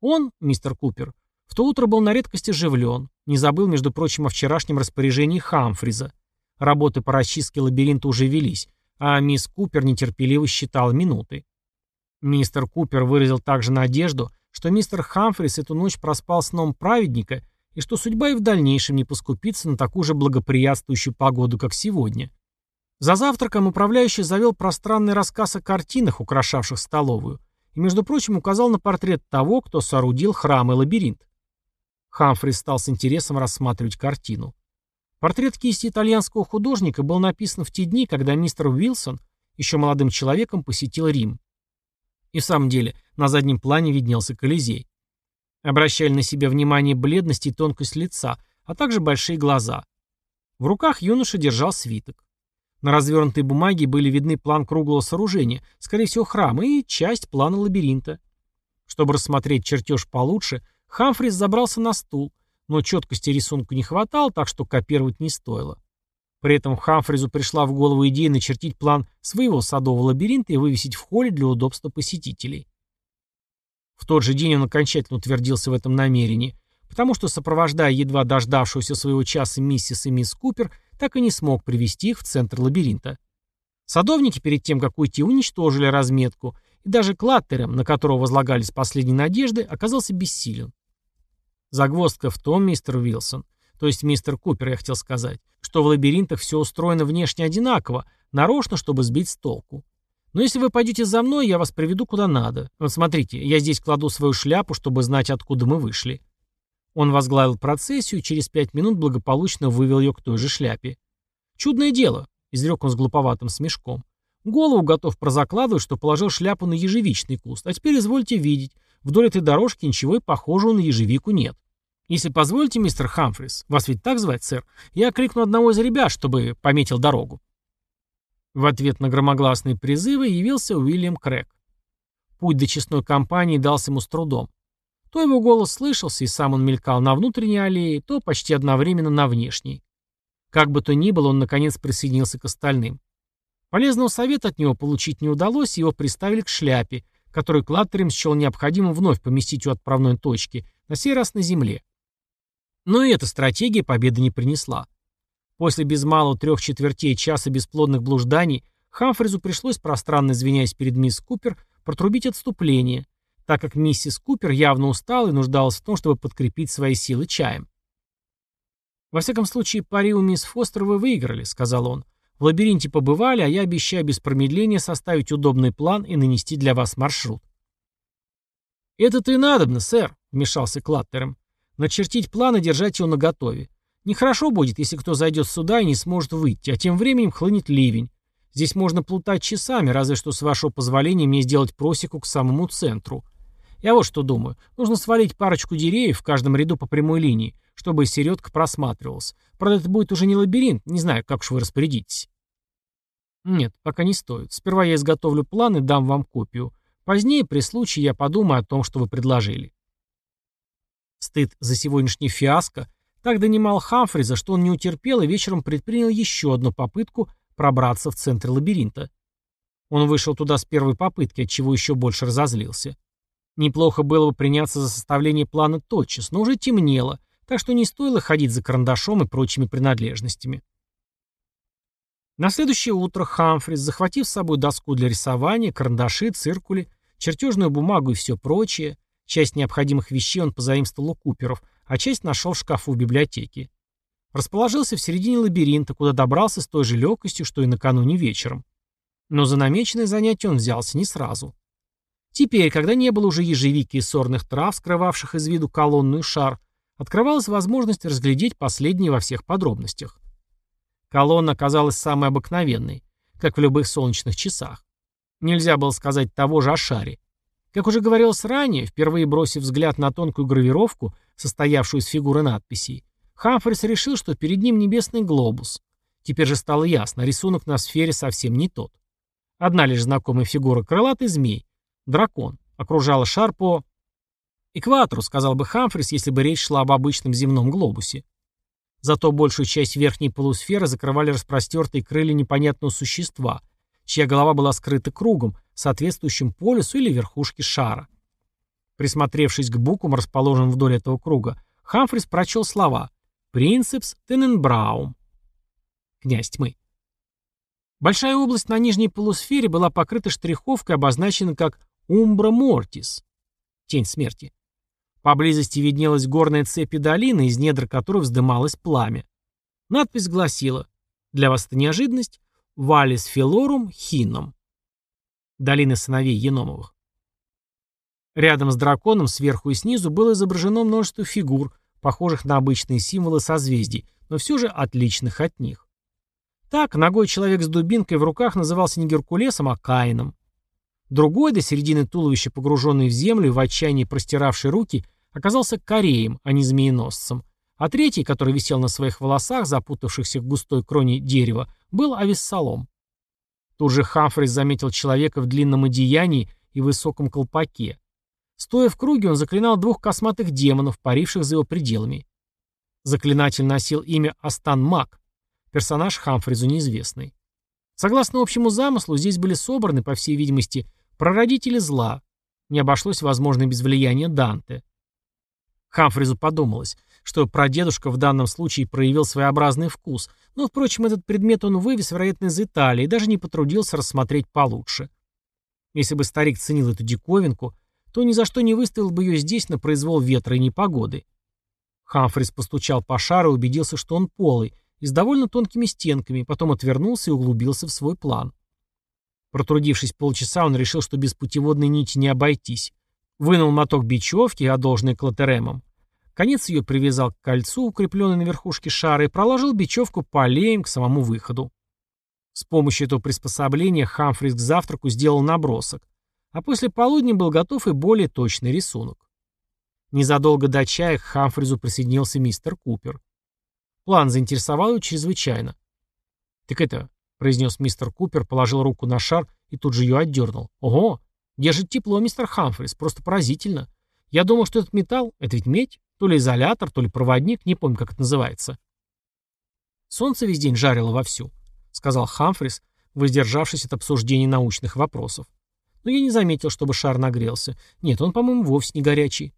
Он, мистер Купер, в то утро был на редкость оживлен, не забыл, между прочим, о вчерашнем распоряжении Хамфриза. Работы по расчистке лабиринта уже велись, а мисс Купер нетерпеливо считала минуты. Мистер Купер выразил также надежду, что мистер Хамфрис эту ночь проспал сном праведника и что судьба и в дальнейшем не поскупится на такую же благоприятствующую погоду, как сегодня. За завтраком управляющий завел пространный рассказ о картинах, украшавших столовую, и, между прочим, указал на портрет того, кто соорудил храм и лабиринт. Хамфрис стал с интересом рассматривать картину. Портрет кисти итальянского художника был написан в те дни, когда мистер Уилсон, еще молодым человеком, посетил Рим. И в самом деле, на заднем плане виднелся Колизей. Обращали на себя внимание бледность и тонкость лица, а также большие глаза. В руках юноша держал свиток. На развернутой бумаге были видны план круглого сооружения, скорее всего храма, и часть плана лабиринта. Чтобы рассмотреть чертеж получше, Хамфрис забрался на стул, но четкости рисунка не хватало, так что копировать не стоило. При этом Хамфризу пришла в голову идея начертить план своего садового лабиринта и вывесить в холле для удобства посетителей. В тот же день он окончательно утвердился в этом намерении, потому что, сопровождая едва дождавшуюся своего часа миссис и мисс Купер, так и не смог привести их в центр лабиринта. Садовники перед тем, как уйти, уничтожили разметку, и даже Клаттерем, на которого возлагались последние надежды, оказался бессилен. Загвоздка в том, мистер Уилсон, то есть мистер Купер, я хотел сказать, что в лабиринтах все устроено внешне одинаково, нарочно, чтобы сбить с толку. Но если вы пойдете за мной, я вас приведу куда надо. Вот смотрите, я здесь кладу свою шляпу, чтобы знать, откуда мы вышли. Он возглавил процессию и через пять минут благополучно вывел ее к той же шляпе. «Чудное дело», — изрек он с глуповатым смешком. «Голову готов прозакладывать, что положил шляпу на ежевичный куст, а теперь извольте видеть, вдоль этой дорожки ничего и похожего на ежевику нет. Если позволите, мистер Хамфрис, вас ведь так звать, сэр, я крикну одного из ребят, чтобы пометил дорогу». В ответ на громогласные призывы явился Уильям Крэг. Путь до честной компании дался ему с трудом. То его голос слышался, и сам он мелькал на внутренней аллее, то почти одновременно на внешней. Как бы то ни было, он наконец присоединился к остальным. Полезного совета от него получить не удалось, его приставили к шляпе, которую Клаттерем счел необходимым вновь поместить у отправной точки, на сей раз на земле. Но и эта стратегия победы не принесла. После без малого трех четвертей часа бесплодных блужданий Хамфризу пришлось, пространно извиняясь перед мисс Купер, протрубить отступление – так как миссис Купер явно устала и нуждалась в том, чтобы подкрепить свои силы чаем. «Во всяком случае, пари у мисс Фостер вы выиграли», — сказал он. «В лабиринте побывали, а я обещаю без промедления составить удобный план и нанести для вас маршрут». «Это-то и надобно, сэр», — вмешался Клаттером. «Начертить план и держать его наготове. Нехорошо будет, если кто зайдет сюда и не сможет выйти, а тем временем хлынет ливень. Здесь можно плутать часами, разве что, с вашего позволения, мне сделать просеку к самому центру. Я вот что думаю. Нужно свалить парочку деревьев в каждом ряду по прямой линии, чтобы середка просматривалась. Правда, это будет уже не лабиринт, не знаю, как уж вы распорядитесь. Нет, пока не стоит. Сперва я изготовлю план и дам вам копию. Позднее, при случае, я подумаю о том, что вы предложили. Стыд за сегодняшний фиаско так донимал Хамфриза, что он не утерпел и вечером предпринял еще одну попытку пробраться в центр лабиринта. Он вышел туда с первой попытки, от чего еще больше разозлился. Неплохо было бы приняться за составление плана тотчас, но уже темнело, так что не стоило ходить за карандашом и прочими принадлежностями. На следующее утро Хамфрис, захватив с собой доску для рисования, карандаши, циркули, чертежную бумагу и все прочее, часть необходимых вещей он позаимствовал у Куперов, а часть нашел в шкафу в библиотеке. Расположился в середине лабиринта, куда добрался с той же легкостью, что и накануне вечером. Но за намеченное занятие он взялся не сразу. Теперь, когда не было уже ежевики и сорных трав, скрывавших из виду колонную шар, открывалась возможность разглядеть последние во всех подробностях. Колонна оказалась самой обыкновенной, как в любых солнечных часах. Нельзя было сказать того же о шаре. Как уже говорилось ранее, впервые бросив взгляд на тонкую гравировку, состоявшую из фигуры надписей, Хамфрис решил, что перед ним небесный глобус. Теперь же стало ясно, рисунок на сфере совсем не тот. Одна лишь знакомая фигура крылатый змей, Дракон. Окружала шар по... Экватору, сказал бы Хамфрис, если бы речь шла об обычном земном глобусе. Зато большую часть верхней полусферы закрывали распростертые крылья непонятного существа, чья голова была скрыта кругом, соответствующим полюсу или верхушке шара. Присмотревшись к буквам, расположенным вдоль этого круга, Хамфрис прочел слова «Принцепс Тененбраум» — «Князь тьмы». Большая область на нижней полусфере была покрыта штриховкой, обозначенной как Умбра Мортис. тень смерти. Поблизости виднелась горная цепь и долина, из недр которой вздымалось пламя. Надпись гласила «Для вас это неожиданность? Валис филорум хином». Долина сыновей Еномовых. Рядом с драконом сверху и снизу было изображено множество фигур, похожих на обычные символы созвездий, но все же отличных от них. Так, ногой человек с дубинкой в руках назывался не Геркулесом, а Каином. Другой, до середины туловища погруженный в землю и в отчаянии простиравший руки, оказался Кореем, а не змееносцем. А третий, который висел на своих волосах, запутавшихся в густой кроне дерева, был Авессалом. Тут же Хамфрис заметил человека в длинном одеянии и высоком колпаке. Стоя в круге, он заклинал двух косматых демонов, паривших за его пределами. Заклинатель носил имя Астан Мак, персонаж Хамфризу неизвестный. Согласно общему замыслу, здесь были собраны, по всей видимости, прародители зла. Не обошлось, возможно, без влияния Данте. Хамфризу подумалось, что прадедушка в данном случае проявил своеобразный вкус, но, впрочем, этот предмет он вывез, вероятно, из Италии и даже не потрудился рассмотреть получше. Если бы старик ценил эту диковинку, то ни за что не выставил бы ее здесь на произвол ветра и непогоды. Хамфрис постучал по шару и убедился, что он полый, и с довольно тонкими стенками, потом отвернулся и углубился в свой план. Протрудившись полчаса, он решил, что без путеводной нити не обойтись. Вынул моток бечевки, одолженный клатеремом. Конец ее привязал к кольцу, укрепленной на верхушке шара, и проложил бечевку по аллеям к самому выходу. С помощью этого приспособления Хамфрис к завтраку сделал набросок а после полудня был готов и более точный рисунок. Незадолго до чая к Хамфризу присоединился мистер Купер. План заинтересовал его чрезвычайно. «Так это», — произнес мистер Купер, положил руку на шар и тут же ее отдернул. «Ого! Держит тепло, мистер Хамфрис, просто поразительно. Я думал, что этот металл — это ведь медь, то ли изолятор, то ли проводник, не помню, как это называется». «Солнце весь день жарило вовсю», — сказал Хамфрис, воздержавшись от обсуждения научных вопросов. Но я не заметил, чтобы шар нагрелся. Нет, он, по-моему, вовсе не горячий.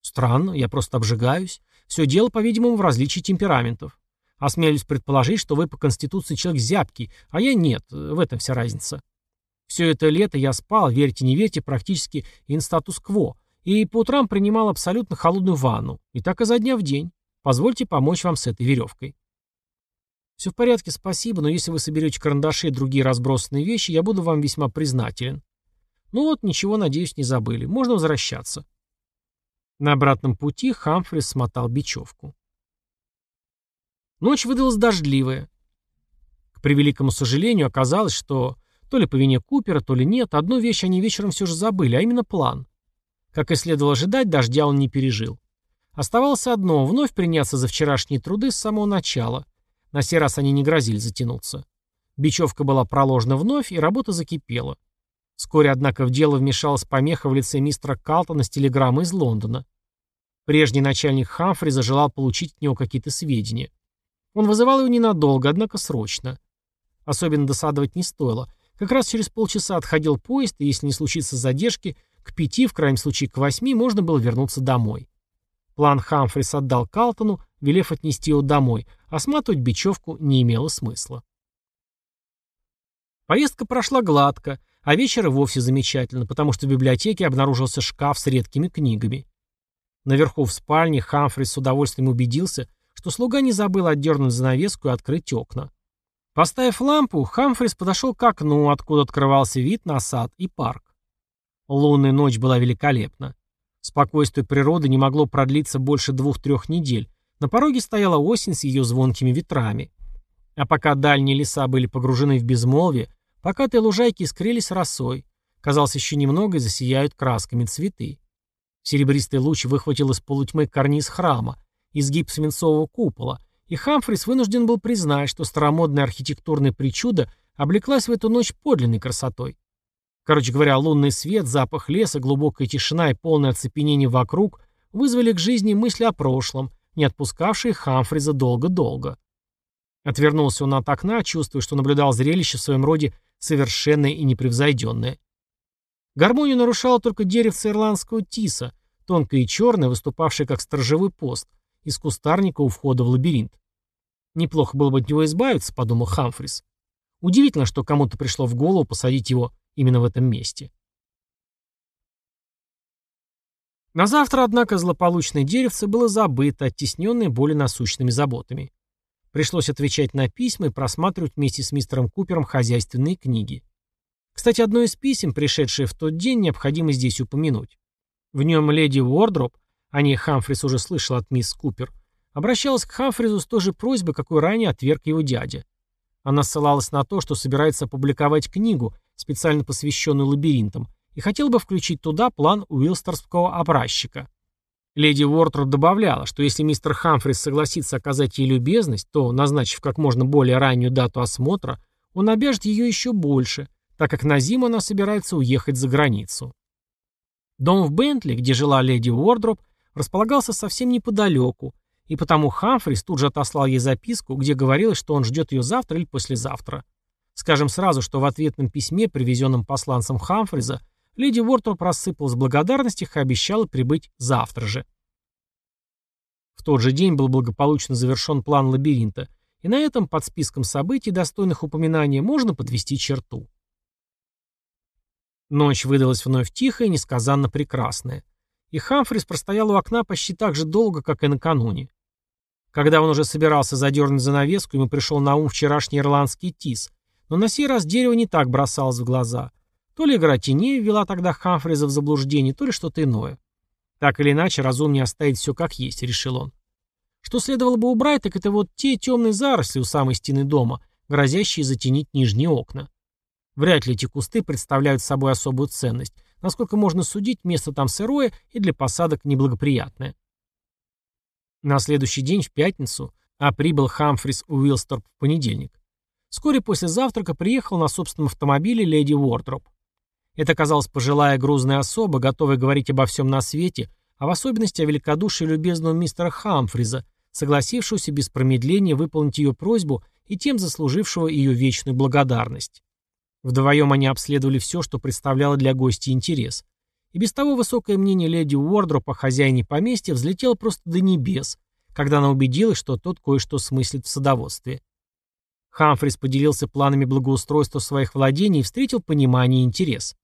Странно, я просто обжигаюсь. Все дело, по-видимому, в различии темпераментов. Осмелюсь предположить, что вы по конституции человек зябкий, а я нет, в этом вся разница. Все это лето я спал, верьте не верьте, практически инстатус-кво, и по утрам принимал абсолютно холодную ванну, и так изо дня в день. Позвольте помочь вам с этой веревкой. Все в порядке, спасибо, но если вы соберете карандаши и другие разбросанные вещи, я буду вам весьма признателен. Ну вот, ничего, надеюсь, не забыли. Можно возвращаться. На обратном пути Хамфрис смотал бечевку. Ночь выдалась дождливая. К превеликому сожалению, оказалось, что то ли по вине Купера, то ли нет, одну вещь они вечером все же забыли, а именно план. Как и следовало ожидать, дождя он не пережил. Оставалось одно — вновь приняться за вчерашние труды с самого начала. На сей раз они не грозили затянуться. Бечевка была проложена вновь, и работа закипела. Вскоре, однако, в дело вмешалась помеха в лице мистера Калтона с телеграммой из Лондона. Прежний начальник Хамфри зажелал получить от него какие-то сведения. Он вызывал его ненадолго, однако срочно. Особенно досадовать не стоило. Как раз через полчаса отходил поезд, и если не случится задержки, к пяти, в крайнем случае к восьми, можно было вернуться домой. План Хамфрис отдал Калтону, велев отнести его домой, а сматывать бечевку не имело смысла. Поездка прошла гладко, а вечер и вовсе замечательно, потому что в библиотеке обнаружился шкаф с редкими книгами. Наверху в спальне Хамфрис с удовольствием убедился, что слуга не забыл отдернуть занавеску и открыть окна. Поставив лампу, Хамфрис подошел к окну, откуда открывался вид на сад и парк. Лунная ночь была великолепна. Спокойствие природы не могло продлиться больше двух-трех недель. На пороге стояла осень с ее звонкими ветрами. А пока дальние леса были погружены в безмолвие, Покатые лужайки искрились росой. Казалось, еще немного и засияют красками цветы. Серебристый луч выхватил из полутьмы карниз храма, изгиб свинцового купола, и Хамфрис вынужден был признать, что старомодная архитектурная причуда облеклась в эту ночь подлинной красотой. Короче говоря, лунный свет, запах леса, глубокая тишина и полное оцепенение вокруг вызвали к жизни мысли о прошлом, не отпускавшие Хамфриза долго-долго. Отвернулся он от окна, чувствуя, что наблюдал зрелище в своем роде совершенное и непревзойденное. Гармонию нарушало только деревце ирландского тиса, тонкое и черное, выступавшее как сторожевой пост, из кустарника у входа в лабиринт. «Неплохо было бы от него избавиться», — подумал Хамфрис. Удивительно, что кому-то пришло в голову посадить его именно в этом месте. На завтра, однако, злополучное деревце было забыто, оттесненное более насущными заботами. Пришлось отвечать на письма и просматривать вместе с мистером Купером хозяйственные книги. Кстати, одно из писем, пришедшее в тот день, необходимо здесь упомянуть. В нем леди Уордроп, о ней Хамфрис уже слышал от мисс Купер, обращалась к Хамфризу с той же просьбой, какой ранее отверг его дядя. Она ссылалась на то, что собирается опубликовать книгу, специально посвященную лабиринтам, и хотела бы включить туда план Уилстерского образчика. Леди Уортроп добавляла, что если мистер Хамфрис согласится оказать ей любезность, то, назначив как можно более раннюю дату осмотра, он обяжет ее еще больше, так как на зиму она собирается уехать за границу. Дом в Бентли, где жила леди Уордроп, располагался совсем неподалеку, и потому Хамфрис тут же отослал ей записку, где говорилось, что он ждет ее завтра или послезавтра. Скажем сразу, что в ответном письме, привезенном посланцем Хамфриза, леди Уортроп рассыпалась в благодарностях и обещала прибыть завтра же. В тот же день был благополучно завершен план лабиринта, и на этом под списком событий, достойных упоминания, можно подвести черту. Ночь выдалась вновь тихая и несказанно прекрасная. И Хамфрис простоял у окна почти так же долго, как и накануне. Когда он уже собирался задернуть занавеску, ему пришел на ум вчерашний ирландский тис, но на сей раз дерево не так бросалось в глаза. То ли игра теней ввела тогда Хамфриза в заблуждение, то ли что-то иное. Так или иначе, разумнее оставить все как есть, решил он. Что следовало бы убрать, так это вот те темные заросли у самой стены дома, грозящие затенить нижние окна. Вряд ли эти кусты представляют собой особую ценность. Насколько можно судить, место там сырое и для посадок неблагоприятное. На следующий день, в пятницу, а прибыл Хамфрис Уилсторп в понедельник. Вскоре после завтрака приехал на собственном автомобиле леди Уордроп. Это оказалась пожилая грузная особа, готовая говорить обо всем на свете, а в особенности о великодушии любезного мистера Хамфриза, согласившегося без промедления выполнить ее просьбу и тем заслужившего ее вечную благодарность. Вдвоем они обследовали все, что представляло для гостя интерес. И без того высокое мнение леди Уордроп о хозяине поместья взлетело просто до небес, когда она убедилась, что тот кое-что смыслит в садоводстве. Хамфрис поделился планами благоустройства своих владений и встретил понимание и интерес.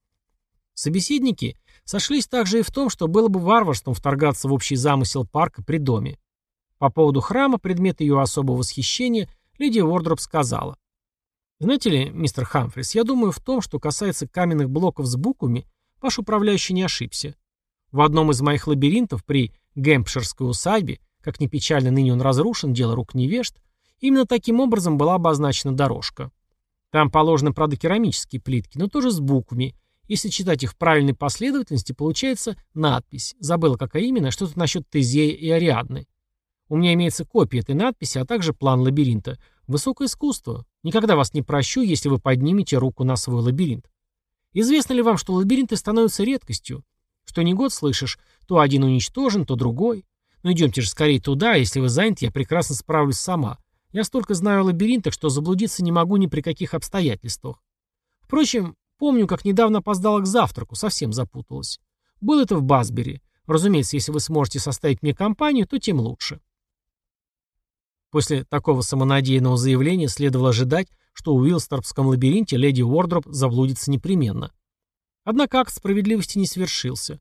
Собеседники сошлись также и в том, что было бы варварством вторгаться в общий замысел парка при доме. По поводу храма, предмет ее особого восхищения, леди Уордроп сказала. Знаете ли, мистер Хамфрис, я думаю, в том, что касается каменных блоков с буквами, ваш управляющий не ошибся. В одном из моих лабиринтов при Гэмпширской усадьбе, как ни печально ныне он разрушен, дело рук невежд, именно таким образом была обозначена дорожка. Там положены, правда, керамические плитки, но тоже с буквами. Если читать их в правильной последовательности, получается надпись. Забыла, какая именно, что-то насчет Тезея и Ариадны. У меня имеется копия этой надписи, а также план лабиринта. Высокое искусство. Никогда вас не прощу, если вы поднимете руку на свой лабиринт. Известно ли вам, что лабиринты становятся редкостью? Что не год слышишь, то один уничтожен, то другой. Ну идемте же скорее туда, если вы заняты, я прекрасно справлюсь сама. Я столько знаю о лабиринтах, что заблудиться не могу ни при каких обстоятельствах. Впрочем, помню, как недавно опоздала к завтраку, совсем запуталась. Был это в Басбери. Разумеется, если вы сможете составить мне компанию, то тем лучше. После такого самонадеянного заявления следовало ожидать, что в Уилсторпском лабиринте леди Уордроп заблудится непременно. Однако акт справедливости не свершился.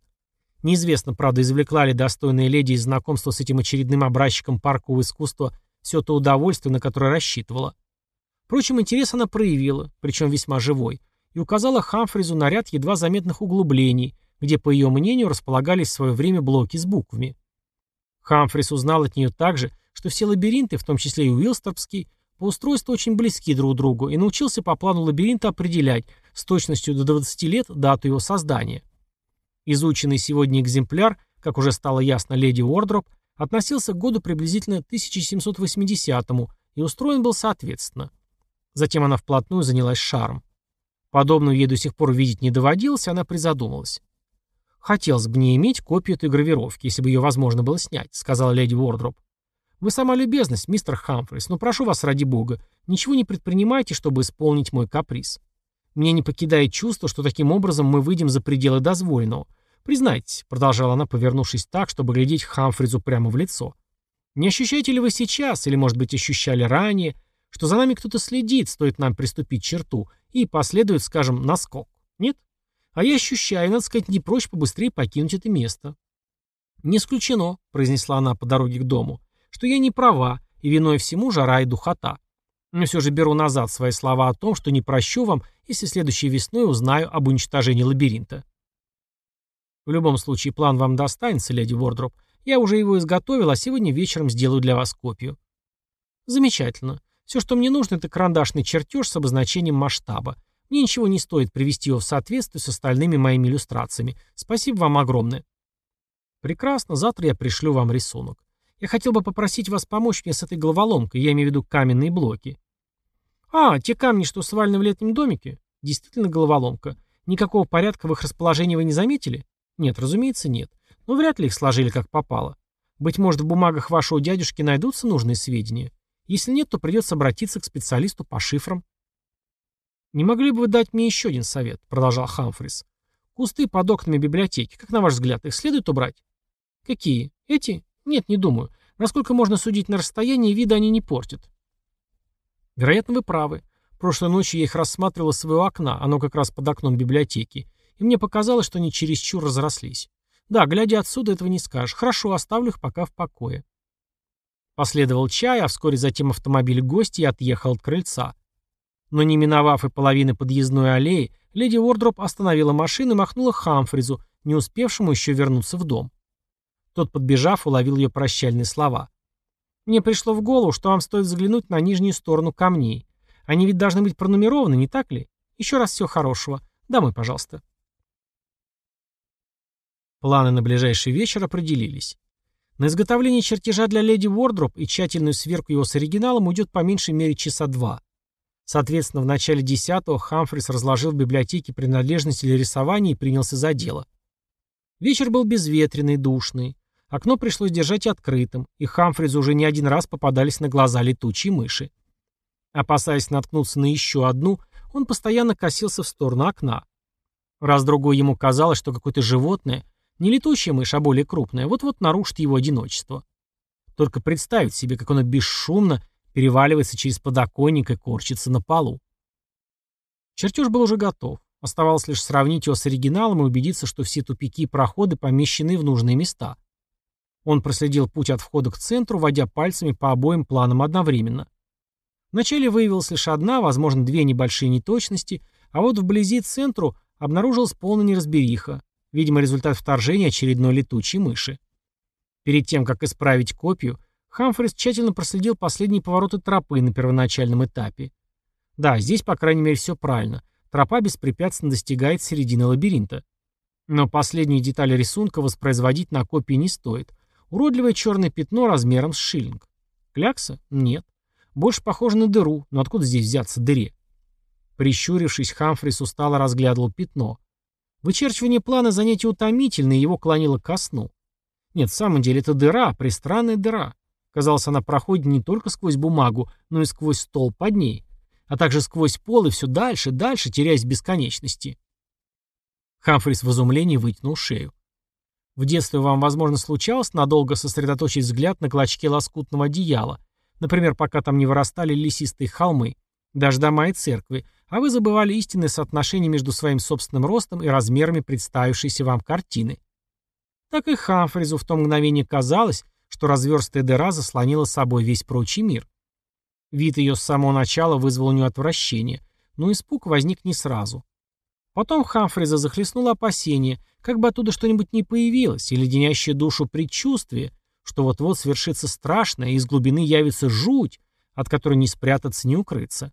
Неизвестно, правда, извлекла ли достойная леди из знакомства с этим очередным образчиком паркового искусства все то удовольствие, на которое рассчитывала. Впрочем, интерес она проявила, причем весьма живой, и указала Хамфризу на ряд едва заметных углублений, где, по ее мнению, располагались в свое время блоки с буквами. Хамфрис узнал от нее также, что все лабиринты, в том числе и Уилсторпский, по устройству очень близки друг другу и научился по плану лабиринта определять с точностью до 20 лет дату его создания. Изученный сегодня экземпляр, как уже стало ясно леди Уордроп, относился к году приблизительно 1780-му и устроен был соответственно. Затем она вплотную занялась шаром. Подобную ей до сих пор видеть не доводилось, она призадумалась. «Хотелось бы не иметь копию этой гравировки, если бы ее возможно было снять», — сказала леди Уордроп. Вы сама любезность, мистер Хамфрис, но прошу вас ради бога, ничего не предпринимайте, чтобы исполнить мой каприз. Мне не покидает чувство, что таким образом мы выйдем за пределы дозволенного. Признайтесь, продолжала она, повернувшись так, чтобы глядеть Хамфризу прямо в лицо. Не ощущаете ли вы сейчас, или, может быть, ощущали ранее, что за нами кто-то следит, стоит нам приступить черту, и последует, скажем, наскок? Нет? А я ощущаю, надо сказать, не прочь побыстрее покинуть это место. «Не исключено», — произнесла она по дороге к дому, — «что я не права, и виной всему жара и духота. Но все же беру назад свои слова о том, что не прощу вам, если следующей весной узнаю об уничтожении лабиринта». «В любом случае, план вам достанется, леди Вордроп. Я уже его изготовил, а сегодня вечером сделаю для вас копию». «Замечательно. Все, что мне нужно, это карандашный чертеж с обозначением масштаба. Мне ничего не стоит привести его в соответствие с остальными моими иллюстрациями. Спасибо вам огромное. Прекрасно, завтра я пришлю вам рисунок. Я хотел бы попросить вас помочь мне с этой головоломкой, я имею в виду каменные блоки. А, те камни, что свалены в летнем домике? Действительно головоломка. Никакого порядка в их расположении вы не заметили? Нет, разумеется, нет. Но вряд ли их сложили как попало. Быть может, в бумагах вашего дядюшки найдутся нужные сведения. Если нет, то придется обратиться к специалисту по шифрам. «Не могли бы вы дать мне еще один совет?» — продолжал Хамфрис. «Кусты под окнами библиотеки. Как на ваш взгляд, их следует убрать?» «Какие? Эти? Нет, не думаю. Насколько можно судить на расстоянии, вида они не портят». «Вероятно, вы правы. Прошлой ночью я их рассматривал из своего окна, оно как раз под окном библиотеки, и мне показалось, что они чересчур разрослись. Да, глядя отсюда, этого не скажешь. Хорошо, оставлю их пока в покое». Последовал чай, а вскоре затем автомобиль гостей отъехал от крыльца. Но не миновав и половины подъездной аллеи, леди Уордроп остановила машину и махнула Хамфризу, не успевшему еще вернуться в дом. Тот, подбежав, уловил ее прощальные слова. «Мне пришло в голову, что вам стоит взглянуть на нижнюю сторону камней. Они ведь должны быть пронумерованы, не так ли? Еще раз всего хорошего. Домой, пожалуйста». Планы на ближайший вечер определились. На изготовление чертежа для леди Уордроп и тщательную сверку его с оригиналом уйдет по меньшей мере часа два. Соответственно, в начале 10-го Хамфрис разложил в библиотеке принадлежности для рисования и принялся за дело. Вечер был безветренный, душный. Окно пришлось держать открытым, и Хамфризу уже не один раз попадались на глаза летучие мыши. Опасаясь наткнуться на еще одну, он постоянно косился в сторону окна. Раз-другой ему казалось, что какое-то животное, не летучая мышь, а более крупная, вот-вот нарушит его одиночество. Только представить себе, как оно бесшумно переваливается через подоконник и корчится на полу. Чертеж был уже готов. Оставалось лишь сравнить его с оригиналом и убедиться, что все тупики и проходы помещены в нужные места. Он проследил путь от входа к центру, водя пальцами по обоим планам одновременно. Вначале выявилась лишь одна, возможно, две небольшие неточности, а вот вблизи центру обнаружилась полная неразбериха, видимо, результат вторжения очередной летучей мыши. Перед тем, как исправить копию, Хамфрис тщательно проследил последние повороты тропы на первоначальном этапе. Да, здесь, по крайней мере, все правильно. Тропа беспрепятственно достигает середины лабиринта. Но последние детали рисунка воспроизводить на копии не стоит. Уродливое черное пятно размером с шиллинг. Клякса? Нет. Больше похоже на дыру, но откуда здесь взяться дыре? Прищурившись, Хамфрис устало разглядывал пятно. Вычерчивание плана занятие утомительное, его клонило ко сну. Нет, в самом деле это дыра, пристранная дыра. Казалось, она проходит не только сквозь бумагу, но и сквозь стол под ней, а также сквозь пол и все дальше, дальше, теряясь в бесконечности. Хамфрис в изумлении вытянул шею. В детстве вам, возможно, случалось надолго сосредоточить взгляд на клочке лоскутного одеяла, например, пока там не вырастали лесистые холмы, даже дома и церкви, а вы забывали истинное соотношение между своим собственным ростом и размерами представившейся вам картины. Так и Хамфризу в то мгновение казалось, что разверстая дыра заслонила собой весь прочий мир. Вид ее с самого начала вызвал у нее отвращение, но испуг возник не сразу. Потом Хамфриза захлестнуло опасение, как бы оттуда что-нибудь не появилось, и леденящее душу предчувствие, что вот-вот свершится страшное, и из глубины явится жуть, от которой не спрятаться, не укрыться.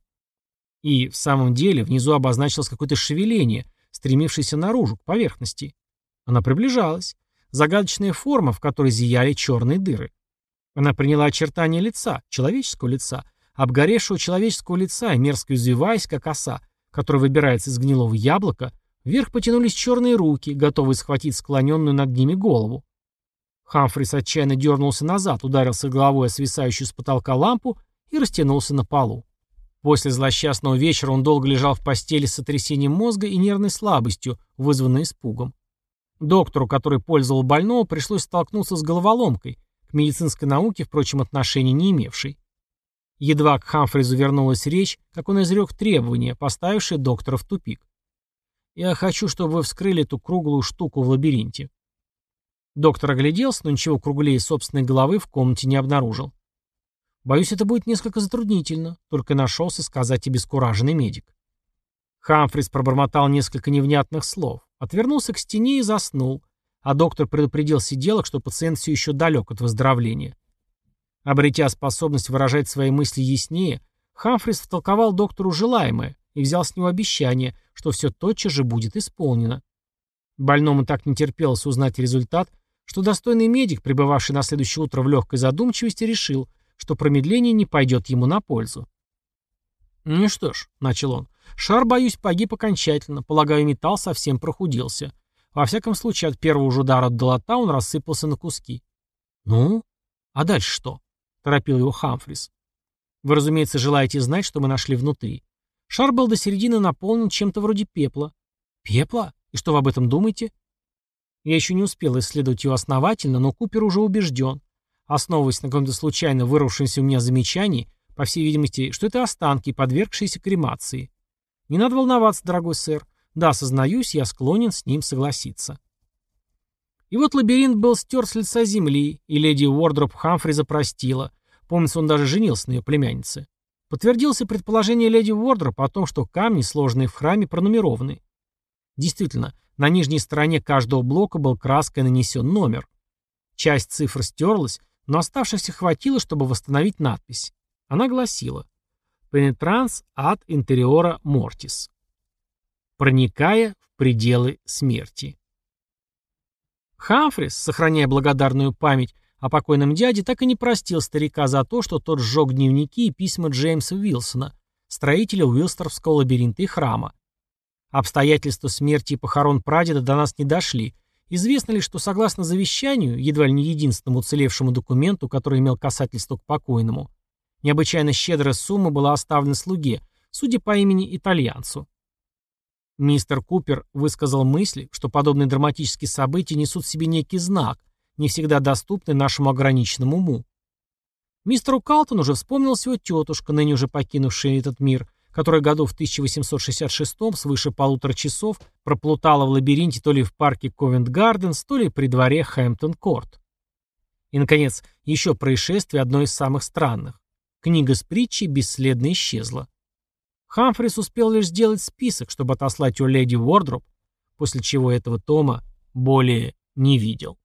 И в самом деле внизу обозначилось какое-то шевеление, стремившееся наружу, к поверхности. Она приближалась. Загадочная форма, в которой зияли черные дыры. Она приняла очертания лица, человеческого лица, обгоревшего человеческого лица мерзко извиваясь, как оса, которая выбирается из гнилого яблока, вверх потянулись черные руки, готовые схватить склоненную над ними голову. Хамфрис отчаянно дернулся назад, ударился головой о свисающую с потолка лампу и растянулся на полу. После злосчастного вечера он долго лежал в постели с сотрясением мозга и нервной слабостью, вызванной испугом. Доктору, который пользовал больного, пришлось столкнуться с головоломкой, к медицинской науке, впрочем, отношения не имевшей. Едва к Хамфризу вернулась речь, как он изрек требования, поставившие доктора в тупик. «Я хочу, чтобы вы вскрыли эту круглую штуку в лабиринте». Доктор огляделся, но ничего круглее собственной головы в комнате не обнаружил. «Боюсь, это будет несколько затруднительно», — только нашелся сказать обескураженный медик. Хамфрис пробормотал несколько невнятных слов, отвернулся к стене и заснул, а доктор предупредил сиделок, что пациент все еще далек от выздоровления. Обретя способность выражать свои мысли яснее, Хамфрис втолковал доктору желаемое и взял с него обещание, что все тотчас же будет исполнено. Больному так не терпелось узнать результат, что достойный медик, пребывавший на следующее утро в легкой задумчивости, решил, что промедление не пойдет ему на пользу. «Ну что ж», — начал он, — «шар, боюсь, погиб окончательно, полагаю, металл совсем прохудился. Во всяком случае, от первого же удара от долота он рассыпался на куски». «Ну? А дальше что?» — торопил его Хамфрис. «Вы, разумеется, желаете знать, что мы нашли внутри. Шар был до середины наполнен чем-то вроде пепла». «Пепла? И что вы об этом думаете?» Я еще не успел исследовать его основательно, но Купер уже убежден, основываясь на каком-то случайно вырвавшемся у меня замечании, по всей видимости, что это останки, подвергшиеся кремации. Не надо волноваться, дорогой сэр. Да, сознаюсь, я склонен с ним согласиться. И вот лабиринт был стер с лица земли, и леди Уордроп Хамфри запростила. Помнится, он даже женился на ее племяннице. Подтвердился предположение леди Уордроп о том, что камни, сложенные в храме, пронумерованы. Действительно, на нижней стороне каждого блока был краской нанесен номер. Часть цифр стерлась, но оставшихся хватило, чтобы восстановить надпись. Она гласила «Penetrans ad interiora mortis», проникая в пределы смерти. Хамфрис, сохраняя благодарную память о покойном дяде, так и не простил старика за то, что тот сжег дневники и письма Джеймса Уилсона, строителя Уилстеровского лабиринта и храма. Обстоятельства смерти и похорон прадеда до нас не дошли. Известно ли, что согласно завещанию, едва ли не единственному уцелевшему документу, который имел касательство к покойному, Необычайно щедрая сумма была оставлена слуге, судя по имени итальянцу. Мистер Купер высказал мысли, что подобные драматические события несут в себе некий знак, не всегда доступный нашему ограниченному уму. Мистеру Калтону уже вспомнилась его тетушка, ныне уже покинувшая этот мир, которая году в 1866 свыше полутора часов проплутала в лабиринте то ли в парке Ковент-Гарденс, то ли при дворе Хэмптон-Корт. И, наконец, еще происшествие одно из самых странных. Книга с притчей бесследно исчезла. Хамфрис успел лишь сделать список, чтобы отослать у леди Уордроп, после чего этого тома более не видел.